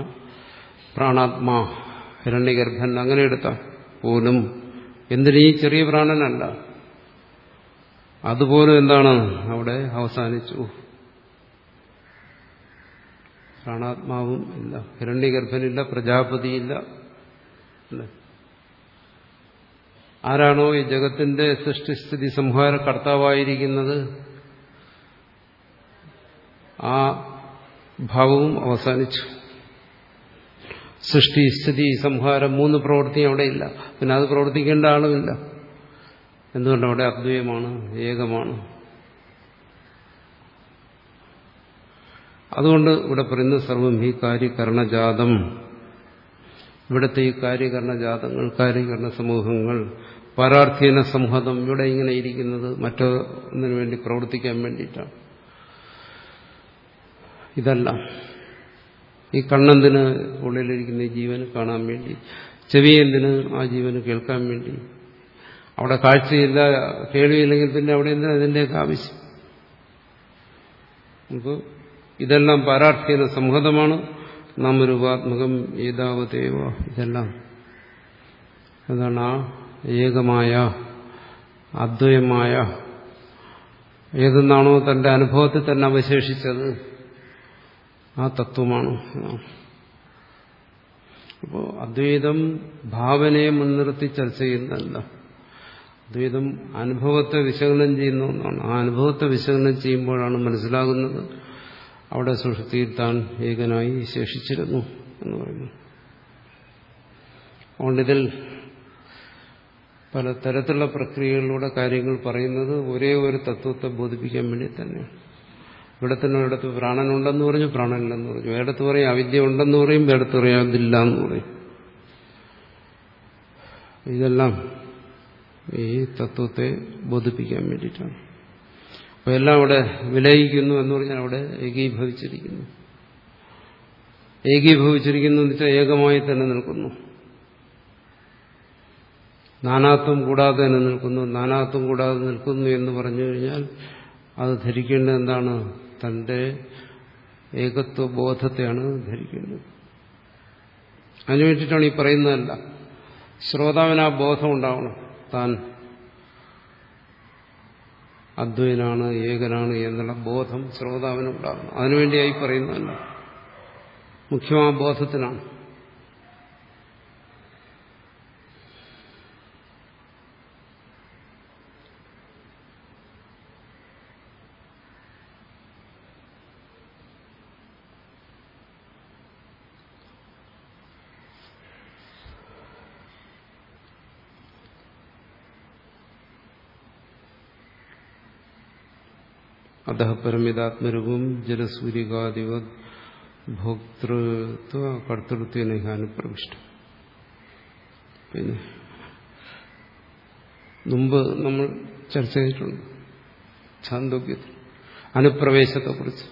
പ്രാണാത്മാ ഹിരണ്യഗർഭൻ അങ്ങനെ എടുത്താൽ പോലും എന്തിനീ ചെറിയ പ്രാണനല്ല? അതുപോലെ എന്താണ് അവിടെ അവസാനിച്ചു? പ്രാണാത്മാവും ഇല്ല. ഹിരണ്യഗർഭനില്ല പ്രജാപതിയില്ല. ആരാണോ ഈ ജഗത്തിന്റെ സൃഷ്ടിസ്ഥിതി സംഹാര കർത്താവായിരിക്കുന്നത്? ആ ഭാവവും അവസാനിച്ചു. സൃഷ്ടി സ്ഥിതി സംഹാരം മൂന്ന് പ്രവൃത്തി അവിടെയില്ല. പിന്നെ അത് പ്രവർത്തിക്കേണ്ട ആളുമില്ല. എന്തുകൊണ്ട് അവിടെ അദ്വയമാണ് ഏകമാണ്. അതുകൊണ്ട് ഇവിടെ പറയുന്ന സർവം ഈ കാര്യകരണജാതം. ഇവിടുത്തെ ഈ കാര്യകരണജാതങ്ങൾ കാര്യകരണ സമൂഹങ്ങൾ പരാർത്ഥീന സംഹതം ഇവിടെ ഇങ്ങനെ ഇരിക്കുന്നത് മറ്റൊന്നിനു വേണ്ടി പ്രവർത്തിക്കാൻ വേണ്ടിയിട്ടാണ്. ഇതല്ല. ഈ കണ്ണെന്തിന് ഉള്ളിലിരിക്കുന്ന ജീവന് കാണാൻ വേണ്ടി ചെവി എന്തിന് ആ ജീവന് കേൾക്കാൻ വേണ്ടി. അവിടെ കാഴ്ചയില്ല കേൾവിയില്ലെങ്കിൽ പിന്നെ അവിടെ എന്തിനാ അതിന്റെയൊക്കെ ആവശ്യം? നമുക്ക് ഇതെല്ലാം പാരാർത്ഥ്യന സംഹതമാണ് നാം രൂപാത്മകം ഏതാവതേവ ഇതെല്ലാം. അതാണ് ആ ഏകമായ അദ്വയമായ ഏതെന്നാണോ തന്റെ അനുഭവത്തിൽ തന്നെ അവശേഷിച്ചത്. ആ തത്വമാണ്. അപ്പോൾ അദ്വൈതം ഭാവനയെ മുൻനിർത്തി ചർച്ച ചെയ്യുന്നതല്ല. അദ്വൈതം അനുഭവത്തെ വിശകലനം ചെയ്യുന്ന ഒന്നാണ്. ആ അനുഭവത്തെ വിശകലനം ചെയ്യുമ്പോഴാണ് മനസ്സിലാകുന്നത്. അവിടെ സുഷുതിയിൽ താൻ ഏകനായി ശേഷിച്ചിരുന്നു എന്ന് പറയുന്നു. അതുകൊണ്ടിതിൽ പല തരത്തിലുള്ള പ്രക്രിയകളിലൂടെ കാര്യങ്ങൾ പറയുന്നത് ഒരേ ഒരു തത്വത്തെ ബോധിപ്പിക്കാൻ വേണ്ടി തന്നെയാണ്. ഇവിടെ തന്നെ ഒരിടത്ത് പ്രാണനുണ്ടെന്ന് പറഞ്ഞു പ്രാണനില്ലെന്ന് പറഞ്ഞു. വേടത്ത് പറയും അവിദ്യ ഉണ്ടെന്ന് പറയും വേടത്ത് പറയും അതില്ല എന്ന് പറയും. ഇതെല്ലാം ഈ തത്വത്തെ ബോധിപ്പിക്കാൻ വേണ്ടിയിട്ടാണ്. അപ്പൊ എല്ലാം അവിടെ വിലയിക്കുന്നു എന്ന് പറഞ്ഞാൽ അവിടെ ഏകീഭവിച്ചിരിക്കുന്നു. ഏകീഭവിച്ചിരിക്കുന്നു എന്ന് വെച്ചാൽ ഏകമായി തന്നെ നിൽക്കുന്നു. നാനാത്വം കൂടാതെ തന്നെ നിൽക്കുന്നു. നാനാത്വം കൂടാതെ നിൽക്കുന്നു എന്ന് പറഞ്ഞു കഴിഞ്ഞാൽ അത് ധരിക്കേണ്ടത് എന്താണ്? തന്റെ ഏകത്വ ബോധത്തെയാണ് ധരിക്കേണ്ടത് അതിനു വേണ്ടിയിട്ടാണ് ഈ പറയുന്നതല്ല. ശ്രോതാവിന് ആ ബോധം ഉണ്ടാവണം. താൻ അദ്വൈനാണ് ഏകനാണ് എന്നുള്ള ബോധം ശ്രോതാവിനുണ്ടാകണം അതിനുവേണ്ടിയായി പറയുന്നതല്ല. മുഖ്യം ആ ബോധത്തിനാണ്. അത പരമിതാത്മരൂപം ജലസൂര്യകാദിവ ഭോക്തൃത്വ കർത്തൃത്വനെ അനുപ്രവിഷ്ടം പിന്നെ മുമ്പ് നമ്മൾ ചർച്ച ചെയ്തിട്ടുണ്ട് ഛാന്തോക്യത്തിൽ അനുപ്രവേശത്തെക്കുറിച്ച്.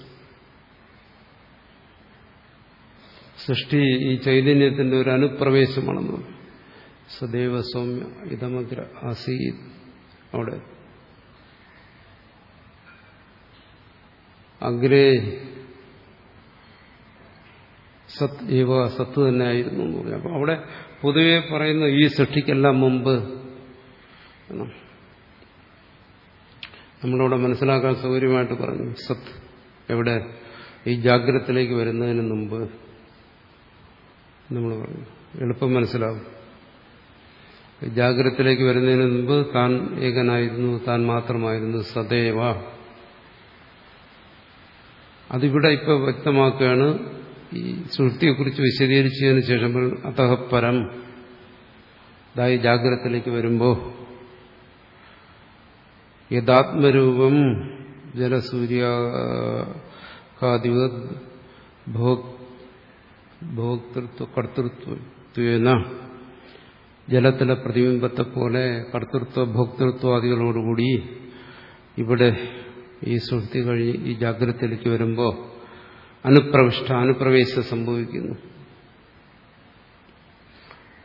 സൃഷ്ടി ഈ ചൈതന്യത്തിന്റെ ഒരു അനുപ്രവേശമാണെന്ന് സദൈവ സൗമ്യ ഇതമഗ്ര ആസീത് അവിടെ. അഗ്രേ സത് ഏവ സത്ത് തന്നെ ആയിരുന്നു എന്ന് പറഞ്ഞു. അപ്പോൾ അവിടെ പൊതുവെ പറയുന്ന ഈ സൃഷ്ടിക്കെല്ലാം മുമ്പ് നമ്മളിവിടെ മനസ്സിലാക്കാൻ സൗകര്യമായിട്ട് പറഞ്ഞു സത് എവിടെ? ഈ ജാഗ്രതത്തിലേക്ക് വരുന്നതിന് മുമ്പ് നമ്മൾ പറഞ്ഞു. എളുപ്പം മനസ്സിലാവും. ജാഗ്രതത്തിലേക്ക് വരുന്നതിന് മുമ്പ് താൻ ഏകനായിരുന്നു താൻ മാത്രമായിരുന്നു സദൈവ. അതിവിടെ ഇപ്പോൾ വ്യക്തമാക്കുകയാണ് ഈ സൃഷ്ടിയെക്കുറിച്ച് വിശദീകരിച്ചതിന് ശേഷം അതഹപ്പരം ഇതായി ജാഗ്രതത്തിലേക്ക് വരുമ്പോൾ യഥാത്മരൂപം ജലസൂര്യാദിവ ഭോക്തൃത്വ കർത്തൃത്വന ജലത്തിലെ പ്രതിബിംബത്തെ പോലെ കർത്തൃത്വ ഭോക്തൃത്വാദികളോടുകൂടി ഇവിടെ ഈ സുഹൃത്തി കഴിഞ്ഞ് ഈ ജാഗ്രതയിലേക്ക് വരുമ്പോൾ അനുപ്രവിഷ്ട അനുപ്രവേശം സംഭവിക്കുന്നു.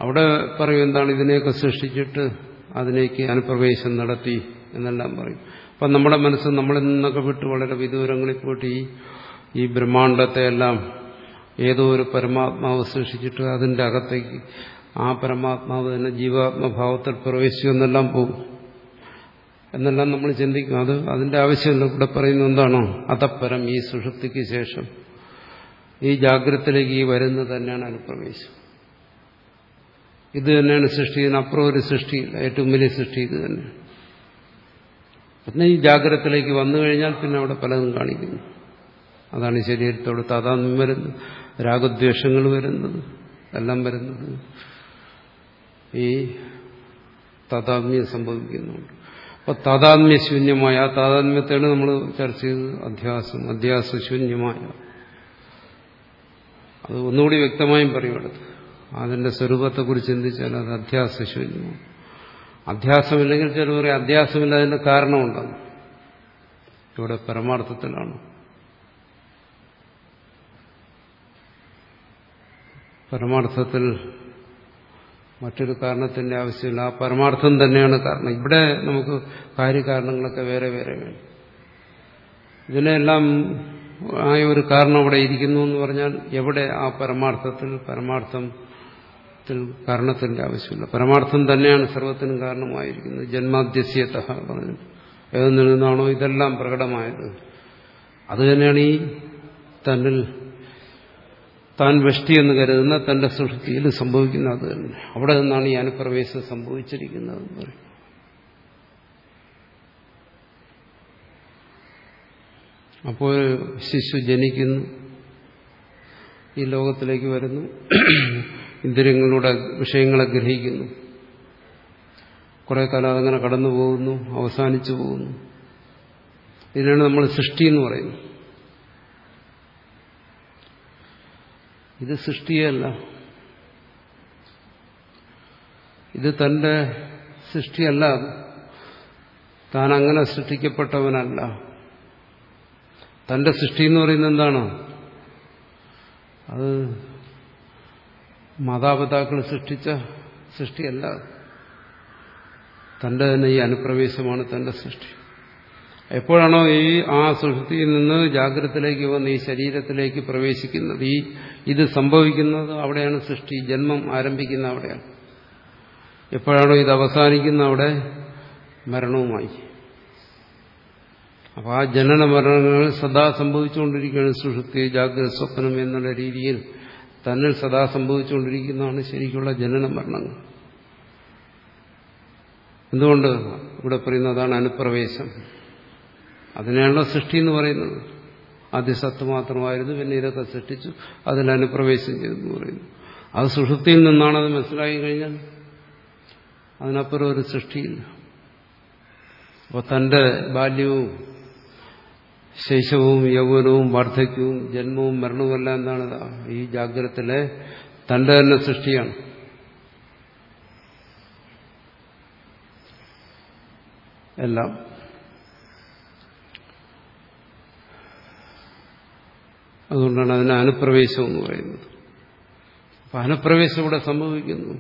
അവിടെ പറയും എന്താണ് ഇതിനെയൊക്കെ സൃഷ്ടിച്ചിട്ട് അതിനേക്ക് അനുപ്രവേശം നടത്തി എന്നെല്ലാം പറയും. അപ്പം നമ്മുടെ മനസ്സ് നമ്മളിൽ നിന്നൊക്കെ വിട്ട് വളരെ വിദൂരങ്ങളിൽ പോയിട്ട് ഈ ഈ ബ്രഹ്മാണ്ടത്തെ എല്ലാം ഏതോ ഒരു പരമാത്മാവ് സൃഷ്ടിച്ചിട്ട് അതിന്റെ അകത്തേക്ക് ആ പരമാത്മാവ് തന്നെ ജീവാത്മഭാവത്തിൽ പ്രവേശിച്ചു എന്നെല്ലാം പോകും. എന്നെല്ലാം നമ്മൾ ചിന്തിക്കും അത് അതിന്റെ ആവശ്യമില്ല. ഇവിടെ പറയുന്നത് എന്താണോ? അതപ്പരം ഈ സുഷുപ്തിക്ക് ശേഷം ഈ ജാഗ്രതത്തിലേക്ക് ഈ വരുന്നത് തന്നെയാണ് അനുപ്രവേശം. ഇത് തന്നെയാണ് സൃഷ്ടി. അപ്പുറം ഒരു സൃഷ്ടിയില്ല. ഏറ്റവും വലിയ സൃഷ്ടി ഇത് തന്നെ. പിന്നെ ഈ ജാഗ്രതത്തിലേക്ക് വന്നു കഴിഞ്ഞാൽ പിന്നെ അവിടെ പലതും കാണിക്കുന്നു. അതാണ് ശരീരത്തോട് താതാത്മ്യം വരുന്നത്. രാഗദ്വേഷങ്ങൾ വരുന്നത്. എല്ലാം വരുന്നത്. ഈ താതാത്മ്യം സംഭവിക്കുന്നുണ്ട്. അപ്പൊ താതാത്മ്യശൂന്യമായ ആ താതാത്മ്യത്തെയാണ് നമ്മൾ ചർച്ച ചെയ്തത് അധ്യാസം അധ്യാസശൂന്യമായ. അത് ഒന്നുകൂടി വ്യക്തമായും പറയുമെടുത്ത് അതിന്റെ സ്വരൂപത്തെക്കുറിച്ച് ചിന്തിച്ചാൽ അത് അധ്യാസശൂന്യമാണ്. അധ്യാസമില്ലെങ്കിൽ ചില പറയും അധ്യാസമില്ല അതിന്റെ കാരണമുണ്ടെന്ന് ഇവിടെ പരമാർത്ഥത്തിലാണ്. പരമാർത്ഥത്തിൽ മറ്റൊരു കാരണത്തിന്റെ ആവശ്യമില്ല. ആ പരമാർത്ഥം തന്നെയാണ് കാരണം. ഇവിടെ നമുക്ക് കാര്യകാരണങ്ങളൊക്കെ വേറെ വേറെ വേണം. ഇതിനെല്ലാം ആയ ഒരു കാരണം അവിടെ ഇരിക്കുന്നു എന്ന് പറഞ്ഞാൽ എവിടെ ആ പരമാർത്ഥത്തിൽ പരമാർത്ഥത്തിൽ കാരണത്തിന്റെ ആവശ്യമില്ല. പരമാർത്ഥം തന്നെയാണ് സർവത്തിനും കാരണമായിരിക്കുന്നത്. ജന്മാദ്യസ്യത പറഞ്ഞു. ഏതെന്നിൽ നിന്നാണോ ഇതെല്ലാം പ്രകടമായത്? അത് തന്നെയാണ് ഈ തന്നിൽ താൻ വഷ്ടി എന്ന് കരുതുന്ന തന്റെ സൃഷ്ടിയിൽ സംഭവിക്കുന്ന അത് തന്നെ. അവിടെ നിന്നാണ് ഈ അനുപ്രവേശം സംഭവിച്ചിരിക്കുന്നത് എന്ന് പറയും. അപ്പോൾ ശിശു ജനിക്കുന്നു. ഈ ലോകത്തിലേക്ക് വരുന്നു. ഇന്ദ്രിയങ്ങളുടെ വിഷയങ്ങളെ ഗ്രഹിക്കുന്നു. കുറെ കാലം അതങ്ങനെ കടന്നു പോകുന്നു അവസാനിച്ചു പോകുന്നു. ഇതിനാണ് നമ്മൾ സൃഷ്ടി എന്ന് പറയുന്നത്. ഇത് സൃഷ്ടിയല്ല. ഇത് തന്റെ സൃഷ്ടിയല്ല. താൻ അങ്ങനെ സൃഷ്ടിക്കപ്പെട്ടവനല്ല. തന്റെ സൃഷ്ടി എന്ന് പറയുന്നത് എന്താണ്? അത് മാതാപിതാക്കൾ സൃഷ്ടിച്ച സൃഷ്ടിയല്ല. തന്റെ തന്നെ ഈ അനുപ്രവേശമാണ് തന്റെ സൃഷ്ടി. എപ്പോഴാണോ ഈ ആ സൃഷ്ടിയിൽ നിന്ന് ജാഗ്രതത്തിലേക്ക് വന്ന് ഈ ശരീരത്തിലേക്ക് പ്രവേശിക്കുന്നത് ഈ ഇത് സംഭവിക്കുന്നത് അവിടെയാണ് സൃഷ്ടി. ജന്മം ആരംഭിക്കുന്ന അവിടെയാണ്. എപ്പോഴാണോ ഇത് അവസാനിക്കുന്ന അവിടെ മരണവുമായി. അപ്പോൾ ആ ജനന മരണങ്ങൾ സദാ സംഭവിച്ചുകൊണ്ടിരിക്കുകയാണ്. സുഷുപ്തി ജാഗ്രത സ്വപ്നം എന്നുള്ള രീതിയിൽ തന്നിൽ സദാ സംഭവിച്ചുകൊണ്ടിരിക്കുന്നതാണ് ശരിക്കുള്ള ജനന മരണങ്ങൾ. എന്തുകൊണ്ട്? ഇവിടെ പറയുന്നതാണ് അനുപ്രവേശം. അതിനെയാണല്ലോ സൃഷ്ടി എന്ന് പറയുന്നത്. ആദ്യ സത്ത് മാത്രമായിരുന്നു പിന്നെ ഇതൊക്കെ സൃഷ്ടിച്ചു. അതിൽ അനുപ്രവേശം ചെയ്തെന്ന് പറയുന്നു. അത് സുഷുപ്തിയിൽ നിന്നാണത് മനസ്സിലാക്കി കഴിഞ്ഞാൽ അതിനപ്പുറം ഒരു സൃഷ്ടിയില്ല. അപ്പോൾ തന്റെ ബാല്യവും ശൈശവും യൗവനവും വാർദ്ധക്യവും ജന്മവും മരണവും എന്താണ്? ഈ ജാഗ്രതത്തിലെ തന്റെ തന്നെ സൃഷ്ടിയാണ്. എല്ലാം. അതുകൊണ്ടാണ് അതിന് അനുപ്രവേശം എന്ന് പറയുന്നത്. അപ്പൊ അനുപ്രവേശം ഇവിടെ സംഭവിക്കുന്നു.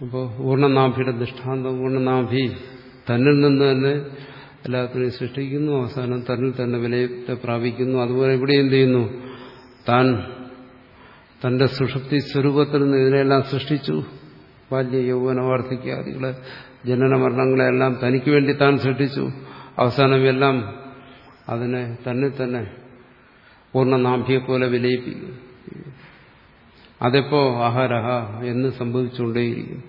അപ്പോൾ പൂർണനാഭിയുടെ ദൃഷ്ടാന്തം പൂർണനാഭി തന്നിൽ നിന്ന് തന്നെ എല്ലാത്തിനെയും സൃഷ്ടിക്കുന്നു അവസാനം തന്നിൽ തന്നെ വിലയത്തെ പ്രാപിക്കുന്നു. അതുപോലെ ഇവിടെ എന്ത് ചെയ്യുന്നു? താൻ തന്റെ സുഷുപ്തി സ്വരൂപത്തിൽ നിന്ന് ഇതിനെല്ലാം സൃഷ്ടിച്ചു. ബാല്യ യൗവന വാർദ്ധക്യാദികളെ ജനന മരണങ്ങളെല്ലാം തനിക്ക് വേണ്ടി താൻ സൃഷ്ടിച്ചു. അവസാനം എല്ലാം അതിനെ തന്നെ തന്നെ പൂർണനാഭിയെപ്പോലെ വിലയിപ്പിക്കും. അതെപ്പോ അഹരഹ എന്ന് സംഭവിച്ചുകൊണ്ടേയിരിക്കും.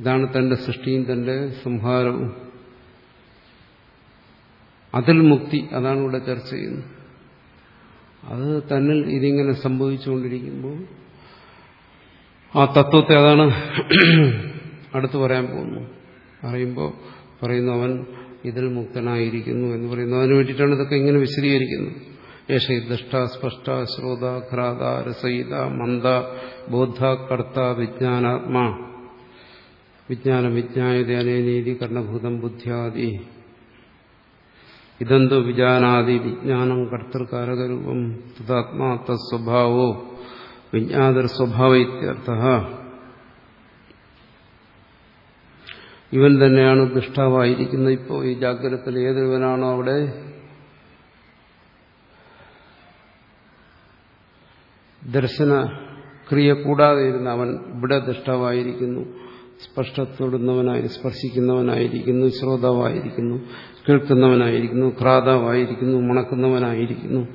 ഇതാണ് തന്റെ സൃഷ്ടിയും തന്റെ സംഹാരവും. അതിൽ മുക്തി അതാണ് ഇവിടെ ചർച്ച ചെയ്യുന്നത്. അത് തന്നിൽ ഇതിങ്ങനെ സംഭവിച്ചുകൊണ്ടിരിക്കുമ്പോൾ ആ തത്വത്തെ അതാണ് അടുത്ത് പറയാൻ പോകുന്നു പറയുമ്പോൾ പറയുന്നു അവൻ ഇതിൽ മുക്തനായിരിക്കുന്നു എന്ന് പറയുന്നു. അതിനു വേണ്ടിയിട്ടാണ് ഇതൊക്കെ ഇങ്ങനെ വിശദീകരിക്കുന്നത്. യേശ ദൃഷ്ട സ്പഷ്ട ശ്രോത ഘ്രാത രസയിത മന്ദ ബോദ്ധ കർത്ത വിജ്ഞാനാത്മാ വിജ്ഞാന വിജ്ഞായത അനേനീതി കർണഭൂതം ബുദ്ധ്യാദി. ഇതെന്തു വിജാനാദി വിജ്ഞാനം കർത്തൃകാരകരൂപം തദാത്മാ തസ്വഭാവോ വിജ്ഞാതർ സ്വഭാവ ഇത്യർത്ഥ. ഇവൻ തന്നെയാണ് ദുഷ്ടാവായിരിക്കുന്നത് ഇപ്പോൾ ഈ ജാഗ്രതത്തിൽ ഏതൊരുവനാണോ അവിടെ ദർശന ക്രിയ കൂടാതെ ഇരുന്ന് അവൻ ഇവിടെ ദൃഷ്ടാവായിരിക്കുന്നു സ്പഷ്ടത്തൊടുന്നവനായി സ്പർശിക്കുന്നവനായിരിക്കുന്നു ശ്രോതാവായിരിക്കുന്നു കേൾക്കുന്നവനായിരിക്കുന്നു ക്രാതാവായിരിക്കുന്നു മണക്കുന്നവനായിരിക്കുന്നു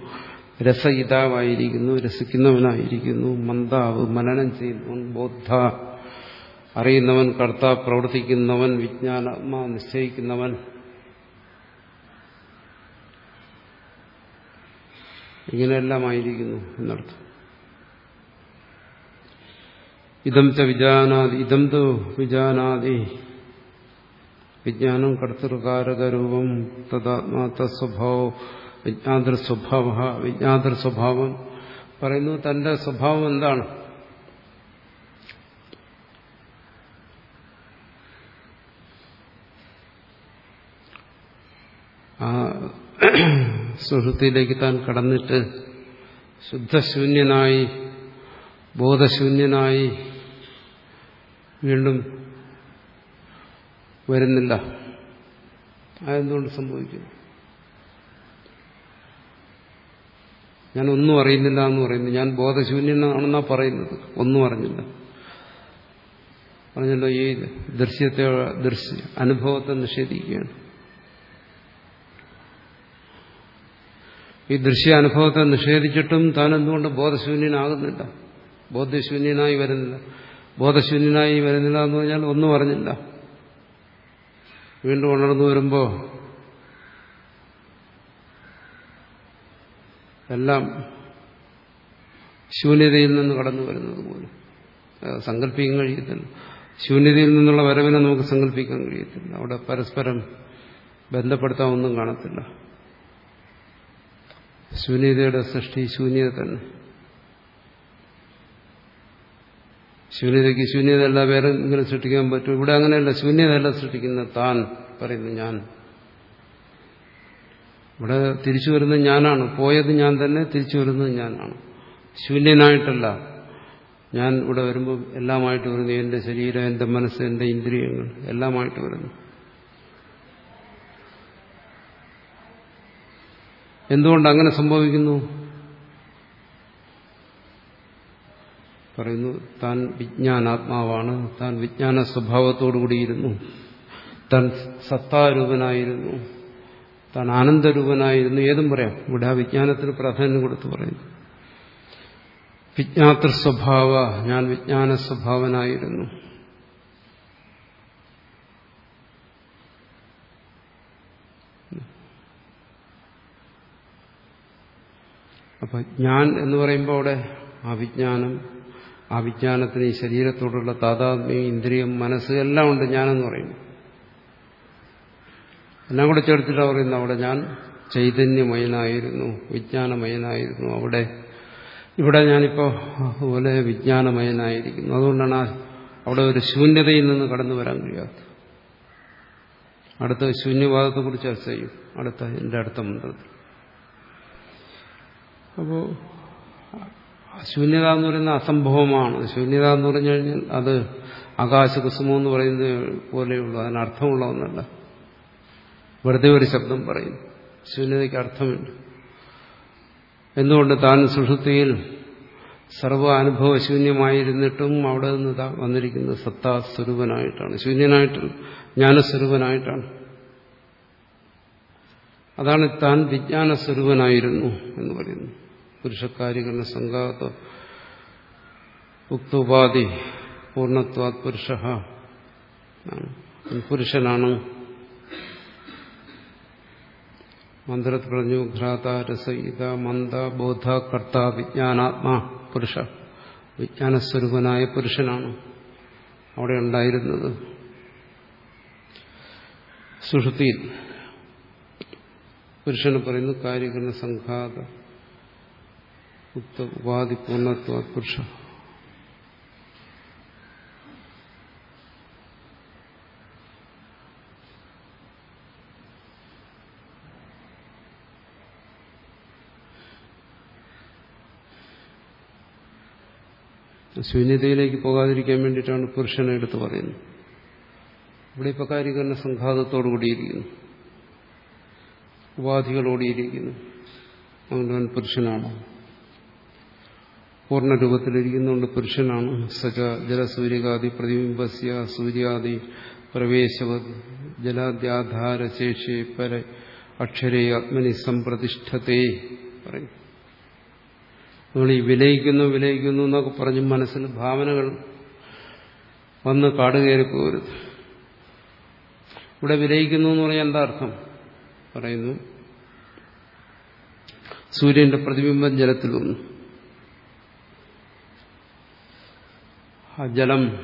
രസയിതാവായിരിക്കുന്നു രസിക്കുന്നവനായിരിക്കുന്നു മന്ദാവ് മനനം ചെയ്യുന്നവൻ ബോദ്ധ അറിയുന്നവൻ കർത്ത പ്രവർത്തിക്കുന്നവൻ വിജ്ഞാനാത്മാ നിശ്ചയിക്കുന്നവൻ. ഇങ്ങനെയെല്ലാം ആയിരിക്കുന്നു എന്നർത്ഥം. ഇതം ച വിജാനാദി ഇതം തു വിജാനാദി. വിജ്ഞാനം കർത്തൃകാരകരൂപം തദാത്മാ തസ്വഭാവം വിജ്ഞാതൃ സ്വഭാവ വിജ്ഞാതൃ സ്വഭാവം പറയുന്നു തന്റെ സ്വഭാവം എന്താണ്? ആ സുഹൃത്തിയിലേക്ക് താൻ കടന്നിട്ട് ശുദ്ധശൂന്യനായി ബോധശൂന്യനായി വീണ്ടും വരുന്നില്ല. അതെന്തുകൊണ്ട് സംഭവിക്കുന്നു? ഞാൻ ഒന്നും അറിയുന്നില്ല എന്ന് പറയുന്നു. ഞാൻ ബോധശൂന്യനാണെന്നാ പറയുന്നത്. ഒന്നും അറിഞ്ഞില്ല. പറഞ്ഞല്ലോ ഈ ദൃശ്യത്തെ ദൃശ്യ അനുഭവത്തെ നിഷേധിക്കുകയാണ്. ഈ ദൃശ്യ അനുഭവത്തെ നിഷേധിച്ചിട്ടും താൻ എന്തുകൊണ്ട് ബോധശൂന്യനാകുന്നില്ല? ബോധശൂന്യനായി വരുന്നില്ല. ബോധശൂന്യനായി വരുന്നില്ല എന്ന് പറഞ്ഞാൽ ഒന്നും അറിഞ്ഞില്ല. വീണ്ടും ഉണർന്നു വരുമ്പോൾ എല്ലാം ശൂന്യതയിൽ നിന്ന് കടന്നു വരുന്നത് പോലെ. സങ്കല്പിക്കാൻ കഴിയത്തില്ല. ശൂന്യതയിൽ നിന്നുള്ള വരവിനെ നമുക്ക് സങ്കല്പിക്കാൻ കഴിയത്തില്ല. അവിടെ പരസ്പരം ബന്ധപ്പെടുത്താൻ ഒന്നും കാണത്തില്ല. ശൂന്യതയുടെ സൃഷ്ടി ശൂന്യത തന്നെ. ശൂന്യതയ്ക്ക് ശൂന്യതയല്ല വേറെ ഇങ്ങനെ സൃഷ്ടിക്കാൻ പറ്റും. ഇവിടെ അങ്ങനെയല്ല ശൂന്യതയല്ല സൃഷ്ടിക്കുന്ന താൻ പറയുന്നു ഞാൻ. ഇവിടെ തിരിച്ചു വരുന്നത് ഞാനാണ്. പോയത് ഞാൻ തന്നെ തിരിച്ചു വരുന്നത് ഞാനാണ്. ശൂന്യനായിട്ടല്ല. ഞാൻ ഇവിടെ വരുമ്പോൾ എല്ലാമായിട്ട് വരുന്നു. എന്റെ ശരീരം എന്റെ മനസ്സ് എന്റെ ഇന്ദ്രിയങ്ങൾ എല്ലാമായിട്ട് വരുന്നു. എന്തുകൊണ്ട് അങ്ങനെ സംഭവിക്കുന്നു? പറയുന്നു താൻ വിജ്ഞാനാത്മാവാണ് താൻ വിജ്ഞാന സ്വഭാവത്തോടുകൂടിയിരുന്നു താൻ സത്താരൂപനായിരുന്നു താൻ ആനന്ദരൂപനായിരുന്നു ഏതും പറയാം. ഇവിടെ ആ വിജ്ഞാനത്തിന് പ്രാധാന്യം കൊടുത്ത് പറയുന്നു. വിജ്ഞാതൃ സ്വഭാവ ഞാൻ വിജ്ഞാന സ്വഭാവനായിരുന്നു. അപ്പൊ ഞാൻ എന്ന് പറയുമ്പോൾ അവിടെ ആ വിജ്ഞാനം ആ വിജ്ഞാനത്തിന് ഈ ശരീരത്തോടുള്ള താതാത്മ്യം ഇന്ദ്രിയം മനസ്സ് എല്ലാം ഉണ്ട് ഞാനെന്ന് പറയുന്നു. എല്ലാം കൂടെ ചേർത്തിട്ടാണ് പറയുന്നു അവിടെ ഞാൻ ചൈതന്യമയനായിരുന്നു വിജ്ഞാനമയനായിരുന്നു. അവിടെ ഇവിടെ ഞാനിപ്പോൾ അതുപോലെ വിജ്ഞാനമയനായിരിക്കുന്നു. അതുകൊണ്ടാണ് അവിടെ ഒരു ശൂന്യതയിൽ നിന്ന് കടന്നു വരാൻ കഴിയാത്തത്. അടുത്ത ശൂന്യവാദത്തെക്കുറിച്ച് ചർച്ച ചെയ്യും. അടുത്ത എന്റെ അടുത്ത മന്ത്രത്തിൽ. അപ്പോൾ ശൂന്യത എന്ന് പറയുന്നത് അസംഭവമാണ്. ശൂന്യത എന്ന് പറഞ്ഞു കഴിഞ്ഞാൽ അത് ആകാശകുസുമം എന്ന് പറയുന്നത് പോലെയുള്ളൂ. അതിന് അർത്ഥമുള്ള ഒന്നല്ല. വെറുതെ ഒരു ശബ്ദം പറയും. ശൂന്യതയ്ക്ക് അർത്ഥമുണ്ട്. എന്തുകൊണ്ട് താൻ സുഷുതിയിൽ സർവ അനുഭവശൂന്യമായിരുന്നിട്ടും അവിടെ നിന്ന് വന്നിരിക്കുന്നത് സത്താസ്വരൂപനായിട്ടാണ് ശൂന്യനായിട്ടാണ് ജ്ഞാനസ്വരൂപനായിട്ടാണ്. അതാണ് താൻ വിജ്ഞാനസ്വരൂപനായിരുന്നു എന്ന് പറയുന്നു പുരുഷകാര്യകരണ സംഘാത ഉക്തോപാധി പൂർണത്വാത് പുരുഷ പുരുഷനാണ്. മന്ത്രത്തിൽ പറഞ്ഞു ഘ്രാത രസയിത മന്ദ ബോധ കർത്ത വിജ്ഞാനാത്മാ പുരുഷ. വിജ്ഞാനസ്വരൂപനായ പുരുഷനാണ് അവിടെ ഉണ്ടായിരുന്നത്. സുഷുതിയിൽ പുരുഷന് പറയുന്നു കാര്യകരണ സംഘാത. ഉക്ത ഉപാധി പൂർണത്വ പുരുഷ. ശൂന്യതയിലേക്ക് പോകാതിരിക്കാൻ വേണ്ടിയിട്ടാണ് പുരുഷനെ എടുത്ത് പറയുന്നത്. ഇവിടെ ഇപ്പൊ കാര്യകരണ സംഘാതത്തോടു കൂടിയിരിക്കുന്നു. ഉപാധികളോടിയിരിക്കുന്നു. അവൻ പുരുഷനാണ്. പൂർണരൂപത്തിലിരിക്കുന്നുണ്ട് പുരുഷനാണ്. സജ ജലസൂര്യകാദി പ്രതിബിംബസ്യ സൂര്യാദി പ്രവേശവ ജലാദ്യാധാരശേഷി പര അക്ഷരേ ആത്മനി സംപ്രതിഷ്ഠത്തെ പറയും. നമ്മൾ ഈ വിലയിക്കുന്നു വിലയിക്കുന്നു എന്നൊക്കെ പറഞ്ഞ് മനസ്സിൽ ഭാവനകൾ വന്ന് കാടുകയറി പോരുത്. ഇവിടെ വിലയിക്കുന്നു എന്ന് പറഞ്ഞാൽ എന്താ അർത്ഥം? പറയുന്നു സൂര്യന്റെ പ്രതിബിംബം ജലത്തിൽ വന്നു ആ ജലം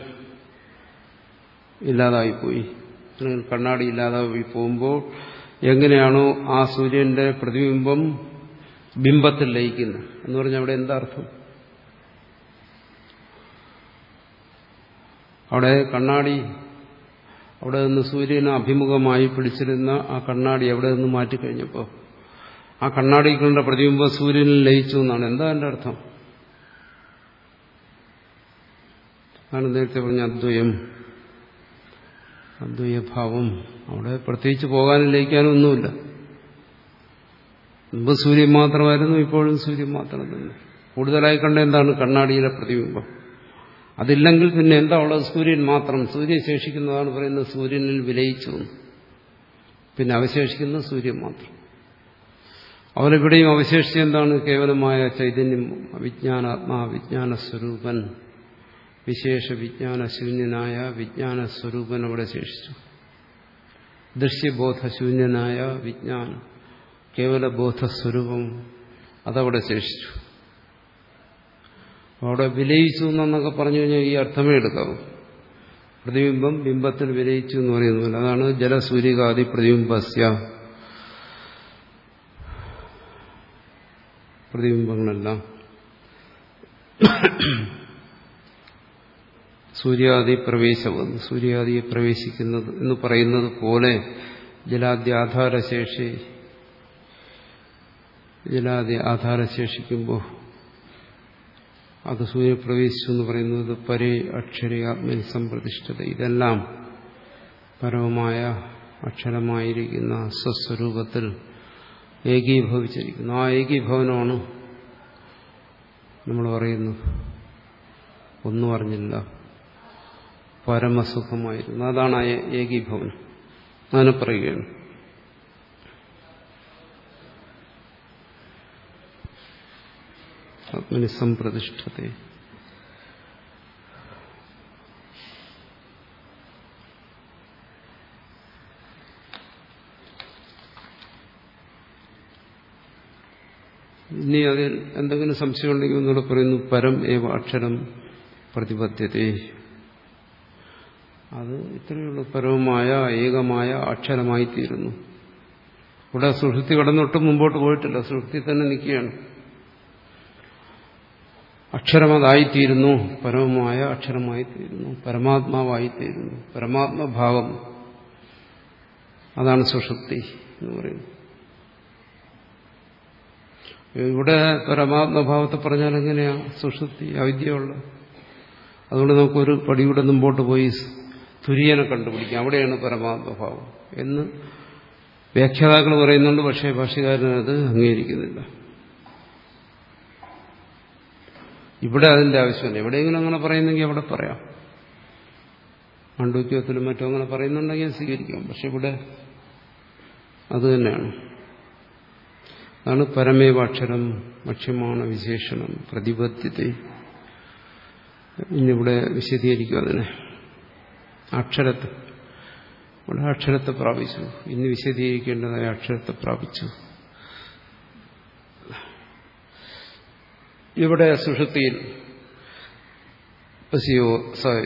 ഇല്ലാതായിപ്പോയി. അല്ലെങ്കിൽ കണ്ണാടി ഇല്ലാതായി പോകുമ്പോൾ എങ്ങനെയാണോ ആ സൂര്യന്റെ പ്രതിബിംബം ബിംബത്തിൽ ലയിക്കുന്നത്. എന്ന് പറഞ്ഞാൽ അവിടെ എന്താ അർത്ഥം? അവിടെ കണ്ണാടി അവിടെ നിന്ന് സൂര്യന് അഭിമുഖമായി പിടിച്ചിരുന്ന ആ കണ്ണാടി അവിടെ നിന്ന് മാറ്റിക്കഴിഞ്ഞപ്പോൾ? ആ കണ്ണാടികളുടെ പ്രതിബിംബം സൂര്യനിൽ ലയിച്ചു എന്നാണ്. എന്താ എന്റെ അർത്ഥം? ആണ് നേരത്തെ പറഞ്ഞ അദ്വയം. അദ്വയഭാവം. അവിടെ പ്രത്യേകിച്ച് പോകാനും ലയിക്കാനും ഒന്നുമില്ല. മുമ്പ് സൂര്യൻ മാത്രമായിരുന്നു ഇപ്പോഴും സൂര്യൻ മാത്രം തന്നെ കൂടുതലായി കണ്ട എന്താണ് കണ്ണാടിയിലെ പ്രതിബിംബം? അതില്ലെങ്കിൽ പിന്നെ എന്താ ഉള്ളത്? സൂര്യൻ മാത്രം. സൂര്യൻ ശേഷിക്കുന്നതാണ് പറയുന്നത് സൂര്യനിൽ വിലയിച്ചു പിന്നെ അവശേഷിക്കുന്ന സൂര്യൻ മാത്രം. അവരിവിടെയും അവശേഷിച്ച എന്താണ്? കേവലമായ ചൈതന്യം വിജ്ഞാനാത്മാ വിജ്ഞാന സ്വരൂപൻ വിശേഷ വിജ്ഞാനശൂന്യനായ വിജ്ഞാന സ്വരൂപൻ അവിടെ ശേഷിച്ചു. ദൃശ്യബോധശൂന്യനായ വിജ്ഞാനം കേവല ബോധസ്വരൂപം അതവിടെ ശേഷിച്ചു. അവിടെ വിലയിച്ചു എന്നൊക്കെ പറഞ്ഞു കഴിഞ്ഞാൽ ഈ അർത്ഥമേ എടുക്കാവൂ. പ്രതിബിംബം ബിംബത്തിൽ വിലയിച്ചു എന്ന് പറയുന്നു അതാണ് ജലസൂര്യകാദി പ്രതിബിംബസ്യ. പ്രതിബിംബങ്ങളെല്ലാം. സൂര്യാദി പ്രവേശവും സൂര്യാദിയെ പ്രവേശിക്കുന്നത് എന്ന് പറയുന്നത് പോലെ ജലാദ്യ ആധാരശേഷി ജലാദി ആധാരശേഷിക്കുമ്പോൾ അത് സൂര്യ പ്രവേശിച്ചു എന്ന് പറയുന്നത് പരേ അക്ഷര ആത്മനി സംപ്രതിഷ്ഠത. ഇതെല്ലാം പരമമായ അക്ഷരമായിരിക്കുന്ന സ്വസ്വരൂപത്തിൽ ഏകീഭവിച്ചിരിക്കുന്നു. ആ ഏകീഭവനമാണ് നമ്മൾ പറയുന്നത്. ഒന്നും അറിഞ്ഞില്ല. പരമസുഖമായിരുന്നു. അതാണ് ആ ഏകീഭവനം. അതിനെ പറയുകയാണ്. ആത്മനി സംപ്രതിഷ്ഠത്തെ. ഇനി അതിൽ എന്തെങ്കിലും സംശയമുണ്ടെങ്കിൽ എന്നോട് പറയുന്നു പരം ഏവ അക്ഷരം പ്രതിപദ്ധ്യത്തെ. അത് ഇത്രയുള്ള പരവുമായ ഏകമായ അക്ഷരമായി തീരുന്നു. ഇവിടെ സുഹൃത്തി കടന്നൊട്ടും മുമ്പോട്ട് പോയിട്ടില്ല. സുഹൃത്തി തന്നെ നിൽക്കുകയാണ്. അക്ഷരമതായിത്തീരുന്നു പരമമായ അക്ഷരമായിത്തീരുന്നു പരമാത്മാവായിത്തീരുന്നു പരമാത്മഭാവം. അതാണ് സുഷുപ്തി എന്ന് പറയുന്നത്. ഇവിടെ പരമാത്മഭാവത്തെ പറഞ്ഞാൽ എങ്ങനെയാ സുഷുപ്തി അവിദ്യയുള്ള. അതുകൊണ്ട് നമുക്കൊരു പടിയുടെ മുമ്പോട്ട് പോയി. തുര്യനെ കണ്ടുപിടിക്കുക അവിടെയാണ് പരമാത്മഭാവം എന്ന് വ്യാഖ്യാതാക്കൾ പറയുന്നുണ്ട് പക്ഷേ ഭാഷകാരനത് അംഗീകരിക്കുന്നില്ല. ഇവിടെ അതിന്റെ ആവശ്യമില്ല. എവിടെയെങ്കിലും അങ്ങനെ പറയുന്നെങ്കിൽ അവിടെ പറയാം. മണ്ഡൂക്യത്തിലും മറ്റും അങ്ങനെ പറയുന്നുണ്ടെങ്കിൽ സ്വീകരിക്കാം. പക്ഷെ ഇവിടെ അത് തന്നെയാണ്. അതാണ് പരമേവാക്ഷരം ഭക്ഷ്യമാണ് വിശേഷണം പ്രതിബദ്ധത ഇന്നിവിടെ വിശദീകരിക്കും അതിനെ. അക്ഷരത്തെ. നമ്മുടെ അക്ഷരത്തെ പ്രാപിച്ചു. ഇന്ന് വിശദീകരിക്കേണ്ടതായ അക്ഷരത്തെ പ്രാപിച്ചു. ഇവിടെ സുഷുതിയിൽ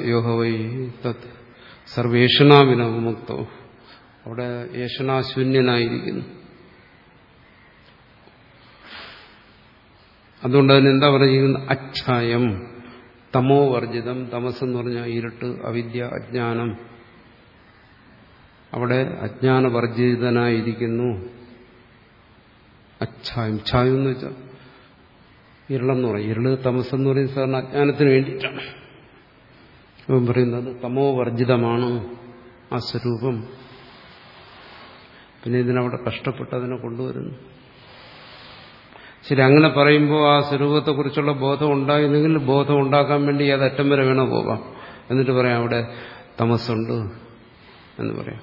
യോഹവൈ തത് സർവേഷണാവിനോമുക്തോ അവിടെ ഏഷണാശൂന്യനായിരിക്കുന്നു. അതുകൊണ്ട് തന്നെ എന്താ പറയുന്നത് അച്ഛായം. തമോ വർജിതം തമസ് എന്ന് പറഞ്ഞാൽ ഇരുട്ട് അവിദ്യ അജ്ഞാനം. അവിടെ അജ്ഞാനവർജിതനായിരിക്കുന്നു. അച്ഛായം ഛായം എന്ന് വെച്ചാൽ ഇരുളെന്ന് പറയും. ഇരുൾ തമസ് എന്ന് പറയുന്നത് സാറിന് അജ്ഞാനത്തിന് വേണ്ടിയിട്ടാണ്. പറയുന്നത് തമോ വർജിതമാണ് ആ സ്വരൂപം. പിന്നെ ഇതിനവിടെ കഷ്ടപ്പെട്ട് അതിനെ കൊണ്ടുവരുന്നു. ശരി അങ്ങനെ പറയുമ്പോൾ ആ സ്വരൂപത്തെക്കുറിച്ചുള്ള ബോധം ഉണ്ടായിരുന്നെങ്കിൽ ബോധം ഉണ്ടാക്കാൻ വേണ്ടി അത് അറ്റം വരെ വേണോ പോകാം? എന്നിട്ട് പറയാം അവിടെ തമസ്സുണ്ട് എന്ന് പറയാം.